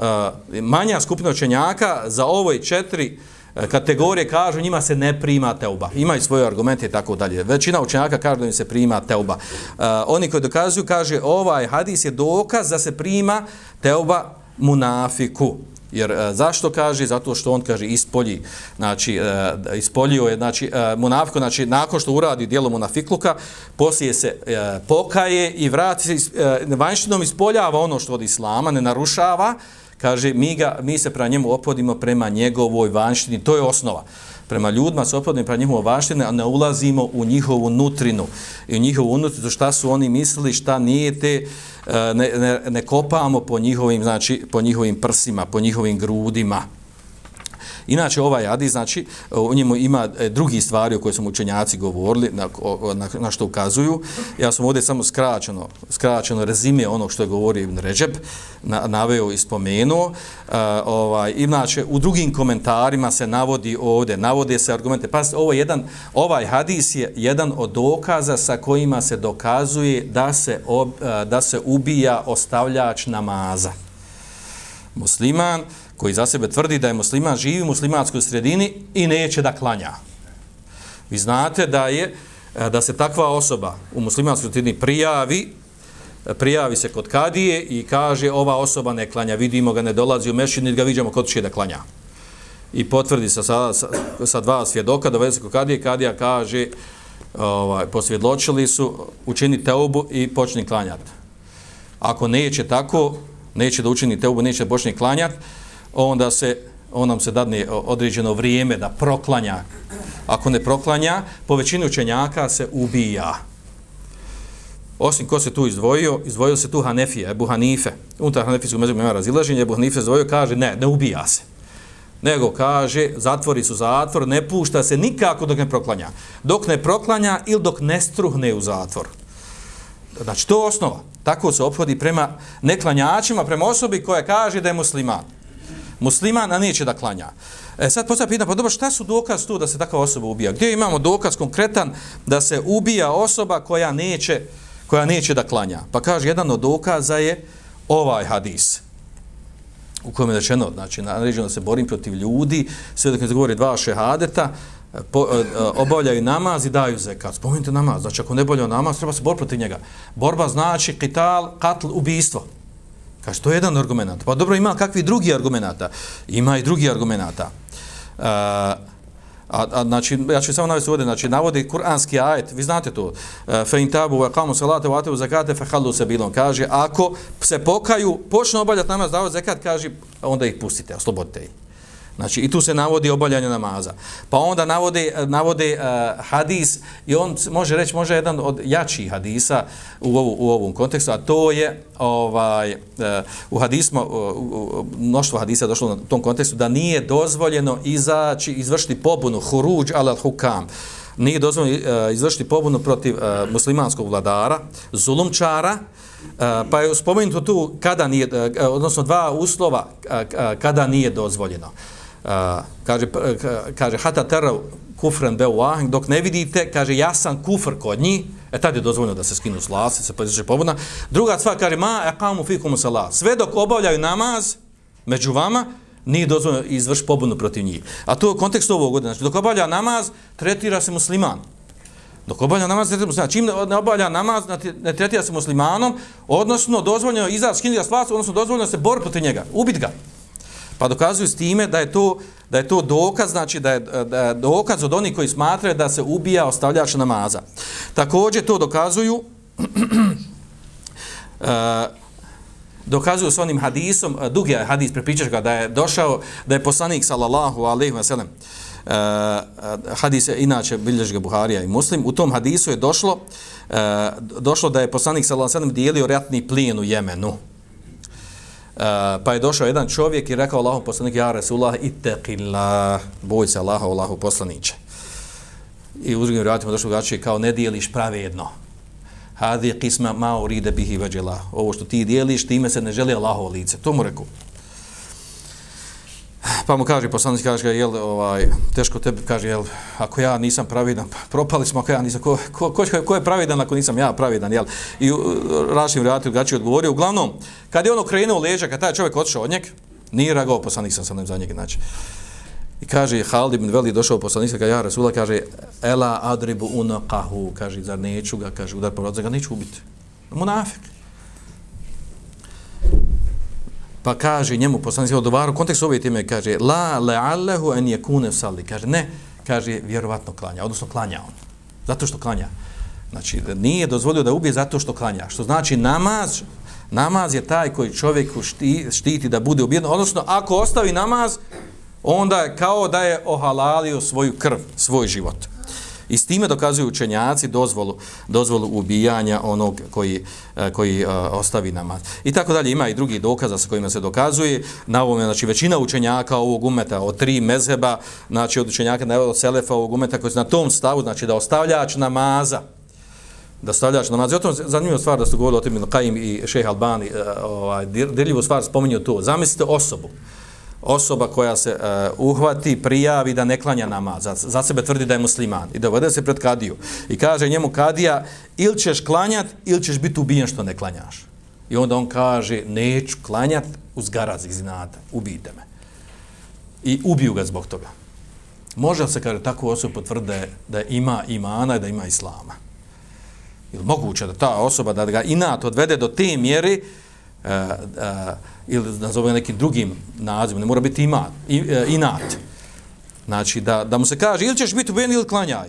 E, manja skupina učenjaka za ovoj četiri e, kategorije kažu njima se ne prima teuba. Imaju svoje argumente i tako dalje. Većina učenjaka kaže da im se prima teuba. E, oni koji dokazuju kaže ovaj hadis je dokaz da se prima teuba munafiku. Jer e, zašto kaže? Zato što on kaže ispolji, znači e, ispoljio je, znači e, munafiko, znači nakon što uradi dijelo munafikluka, poslije se e, pokaje i vrati se, e, vanjštinom ispoljava ono što od islama, ne narušava, kaže mi, ga, mi se prema njemu opodimo prema njegovoj vanštini, to je osnova. Prema ljudima se opodimo prema njegovoj vanštini, a ne ulazimo u njihovu nutrinu. I u njihovu nutrinu, šta su oni mislili, šta nije te, eh, ne, ne, ne kopamo po njihovim, znači, po njihovim prsima, po njihovim grudima. Inače, ovaj hadis, znači, u njemu ima e, drugi stvari o kojoj su učenjaci govorili, na, na, na što ukazuju. Ja sam ovdje samo skraćeno, skraćeno rezime onog što je govorio Ibn Ređeb, na, naveo i spomenuo. E, ovaj, inače, u drugim komentarima se navodi ovdje, navode se argumente. Pa ovo jedan, ovaj hadis je jedan od dokaza sa kojima se dokazuje da se, ob, e, da se ubija ostavljač namaza. Musliman, koji za sebe tvrdi da je musliman, živi u muslimanskoj sredini i neće da klanja. Vi znate da je eh, da se takva osoba u muslimanskoj sredini prijavi, eh, prijavi se kod kadije i kaže ova osoba ne klanja, vidimo ga, ne dolazi u mešćinu, ga vidimo kod će da klanja. I potvrdi se sa, sa, sa dva svjedoka, dovede se kod kadije, kadija kaže, ovaj, posvjedločili su, učini teubu i počni klanjati. Ako neće tako, neće da učini teubu, neće da počne klanjati, onda se on nam se dadne određeno vrijeme da proklanja. Ako ne proklanja, po većini učenjaka se ubija. Osim ko se tu izdvojio, izdvojio se tu Hanefije, Ebu Hanife. Unutar Hanefijskog među ima razilaženje, Ebu Hanife izdvojio, kaže ne, ne ubija se. Nego kaže, zatvori su zatvor, ne pušta se nikako dok ne proklanja. Dok ne proklanja ili dok ne struhne u zatvor. Znači, to je osnova. Tako se obhodi prema neklanjačima, prema osobi koja kaže da je musliman musliman, a neće da klanja. E, sad postavlja pitanje, pa dobro, šta su dokaz tu da se takva osoba ubija? Gdje imamo dokaz konkretan da se ubija osoba koja neće, koja neće da klanja? Pa kaže, jedan od dokaza je ovaj hadis u kojem je rečeno, znači, naređeno se borim protiv ljudi, sve dok ne govori dva šehadeta, po, e, obavljaju namaz i daju zekat. Spomenite namaz, znači ako ne bolje namaz, treba se boriti protiv njega. Borba znači kital, katl, ubijstvo. Kaže, to je jedan argument. Pa dobro, ima kakvi drugi argumenta? Ima i drugi argumenta. Uh, e, a, a, znači, ja ću samo navesti ovdje, znači, navodi kuranski ajet, vi znate to, e, fe in tabu, ve kamu salate, vate u zakate, fe halu se bilom, kaže, ako se pokaju, počne obaljati namaz, davati zakat, kaže, onda ih pustite, oslobodite ih. Znači, i tu se navodi obaljanje namaza. Pa onda navode, navode uh, hadis, i on može reći, može jedan od jačih hadisa u, ovu, u ovom kontekstu, a to je ovaj, uh, u hadismu, uh, mnoštvo hadisa došlo na tom kontekstu, da nije dozvoljeno izaći, izvršiti pobunu, huruđ ala hukam, nije dozvoljeno uh, izvršiti pobunu protiv uh, muslimanskog vladara, zulumčara, Uh, pa je spomenuto tu kada nije, uh, odnosno dva uslova uh, kada nije dozvoljeno kaže, kaže hata terra kufren be dok ne vidite, kaže, ja sam kufr kod njih, e tad je dozvoljeno da se skinu s vlasti, se poziče pobuna. Druga stvar, kaže, ma ekamu fikumu salat. Sve dok obavljaju namaz među vama, nije dozvoljeno izvrš pobunu protiv njih. A to je kontekst ovog godine. Znači, dok obavlja namaz, tretira se musliman. Dok obavlja namaz, tretira se musliman. Znači, Čim ne obavlja namaz, ne tretira se muslimanom, odnosno dozvoljeno izraz skinuti s vlasti, odnosno dozvoljeno se bor protiv njega, ubit ga. Pa dokazuju s time da je to da je to dokaz, znači da je, da je dokaz od onih koji smatraju da se ubija ostavljač namaza. Također to dokazuju uh, dokazuju s onim hadisom, eh, dugi dugi hadis prepričaš ga da je došao, da je poslanik sallallahu alaihi wa sallam uh, hadis je inače bilješ ga Buharija i Muslim, u tom hadisu je došlo uh, došlo da je poslanik sallallahu alaihi wa sallam dijelio ratni plijen u Jemenu Eh, pa je došao jedan čovjek i rekao Allahu poslanik, ja Rasulullah ittaqillah boj se Allaha, Allahu poslaniće. I u drugim vratima došao gači kao ne dijeliš pravedno. Hadi qisma ma uride bihi vajela. Ovo što ti dijeliš, time se ne želi Allahovo lice. To mu rekao. Pa mu kaže, poslanik, kaže, jel, ovaj, teško tebi, kaže, jel, ako ja nisam pravidan, pa propali smo, ako ja nisam, ko, ko, ko, ko je pravidan ako nisam ja pravidan, jel? I Rašim vratitelj gači odgovorio, uglavnom, kad je ono krenuo leđa, kad taj čovjek otišao od njeg, nije ragao poslanik sam sa njim za njeg, znači. I kaže, Halid ibn Veli došao poslanik, kaže, ja, Rasula, kaže, ela adribu unaqahu, kaže, zar neću ga, kaže, udar po ga neću ubiti. Munafik. Pa kaže njemu poslanik odgovarao kontekst ove teme kaže la la'allahu an yakuna salli. Kaže ne. Kaže vjerovatno klanja odnosno klanja on. Zato što klanja. Znači nije dozvolio da ubije zato što klanja što znači namaz namaz je taj koji čovjeku štiti, štiti da bude ubijen odnosno ako ostavi namaz onda je kao da je ohalalio svoju krv svoj život. I s time dokazuju učenjaci dozvolu, dozvolu ubijanja onog koji, e, koji e, ostavi namaz. I tako dalje, ima i drugi dokaza sa kojima se dokazuje. Na ovome, znači, većina učenjaka ovog umeta, od tri mezheba, znači, od učenjaka, od selefa ovog umeta, koji su na tom stavu, znači, da ostavljač namaza, da stavljač namaz. I o tom zanimljiva stvar da su govorili o tim Qaim i šeha Albani, e, ovaj, dirljivu stvar spominju to. Zamislite osobu, osoba koja se e, uhvati, prijavi da ne klanja namaz, za, za sebe tvrdi da je musliman i dovede se pred kadiju i kaže njemu kadija ili ćeš klanjat ili ćeš biti ubijen što ne klanjaš. I onda on kaže neću klanjat uz garaz iz nada, ubijte me. I ubiju ga zbog toga. Može se kaže takvu osobu potvrde da ima imana i da ima islama. Ili moguće da ta osoba da ga inat odvede do te mjeri e, uh, ili nazove nekim drugim nazivom, ne mora biti ima, i, e, inat. Znači, da, da mu se kaže, ili ćeš biti ubijen ili klanjaj.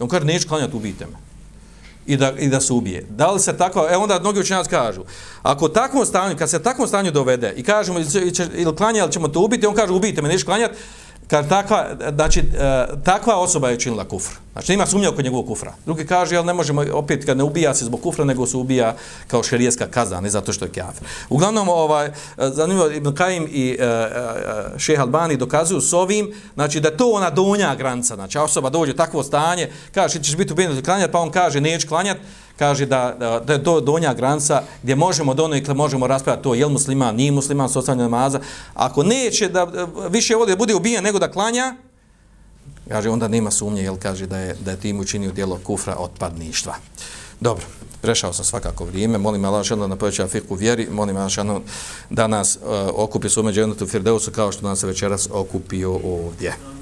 I on kaže, neću klanjati, ubijte me. I da, I da se ubije. Da li se tako, e onda mnogi učenjaci kažu, ako takvom stanju, kad se takvom stanju dovede i kažemo, ili, će, ili klanjaj ili ćemo te ubiti, on kaže, ubijte me, neću klanjati, kad takva, znači, e, takva osoba je činila kufr. Znači, nema sumnja oko njegovog kufra. Drugi kaže, jel ne možemo, opet, kad ne ubija se zbog kufra, nego se ubija kao šerijeska kazna, ne zato što je kafir. Uglavnom, ovaj, e, zanimljivo, Ibn Kajim i e, e, e šeha Albani dokazuju s ovim, znači, da to ona donja granca, znači, osoba dođe u takvo stanje, kaže, ćeš biti ubijen klanjati, pa on kaže, neću klanjati, kaže da, da, da je do, donja granca gdje možemo donekle možemo raspravati to je li musliman, nije musliman, sostavljanje namaza. Ako neće da više voli da bude ubijen nego da klanja, kaže onda nema sumnje, jel kaže da je, da je tim učinio dijelo kufra otpadništva. Dobro, prešao sam svakako vrijeme. Molim Allah šano na poveća fiku vjeri. Molim Allah šano da nas uh, okupi sumeđenutu umeđu Firdeusu kao što nas večeras okupio ovdje.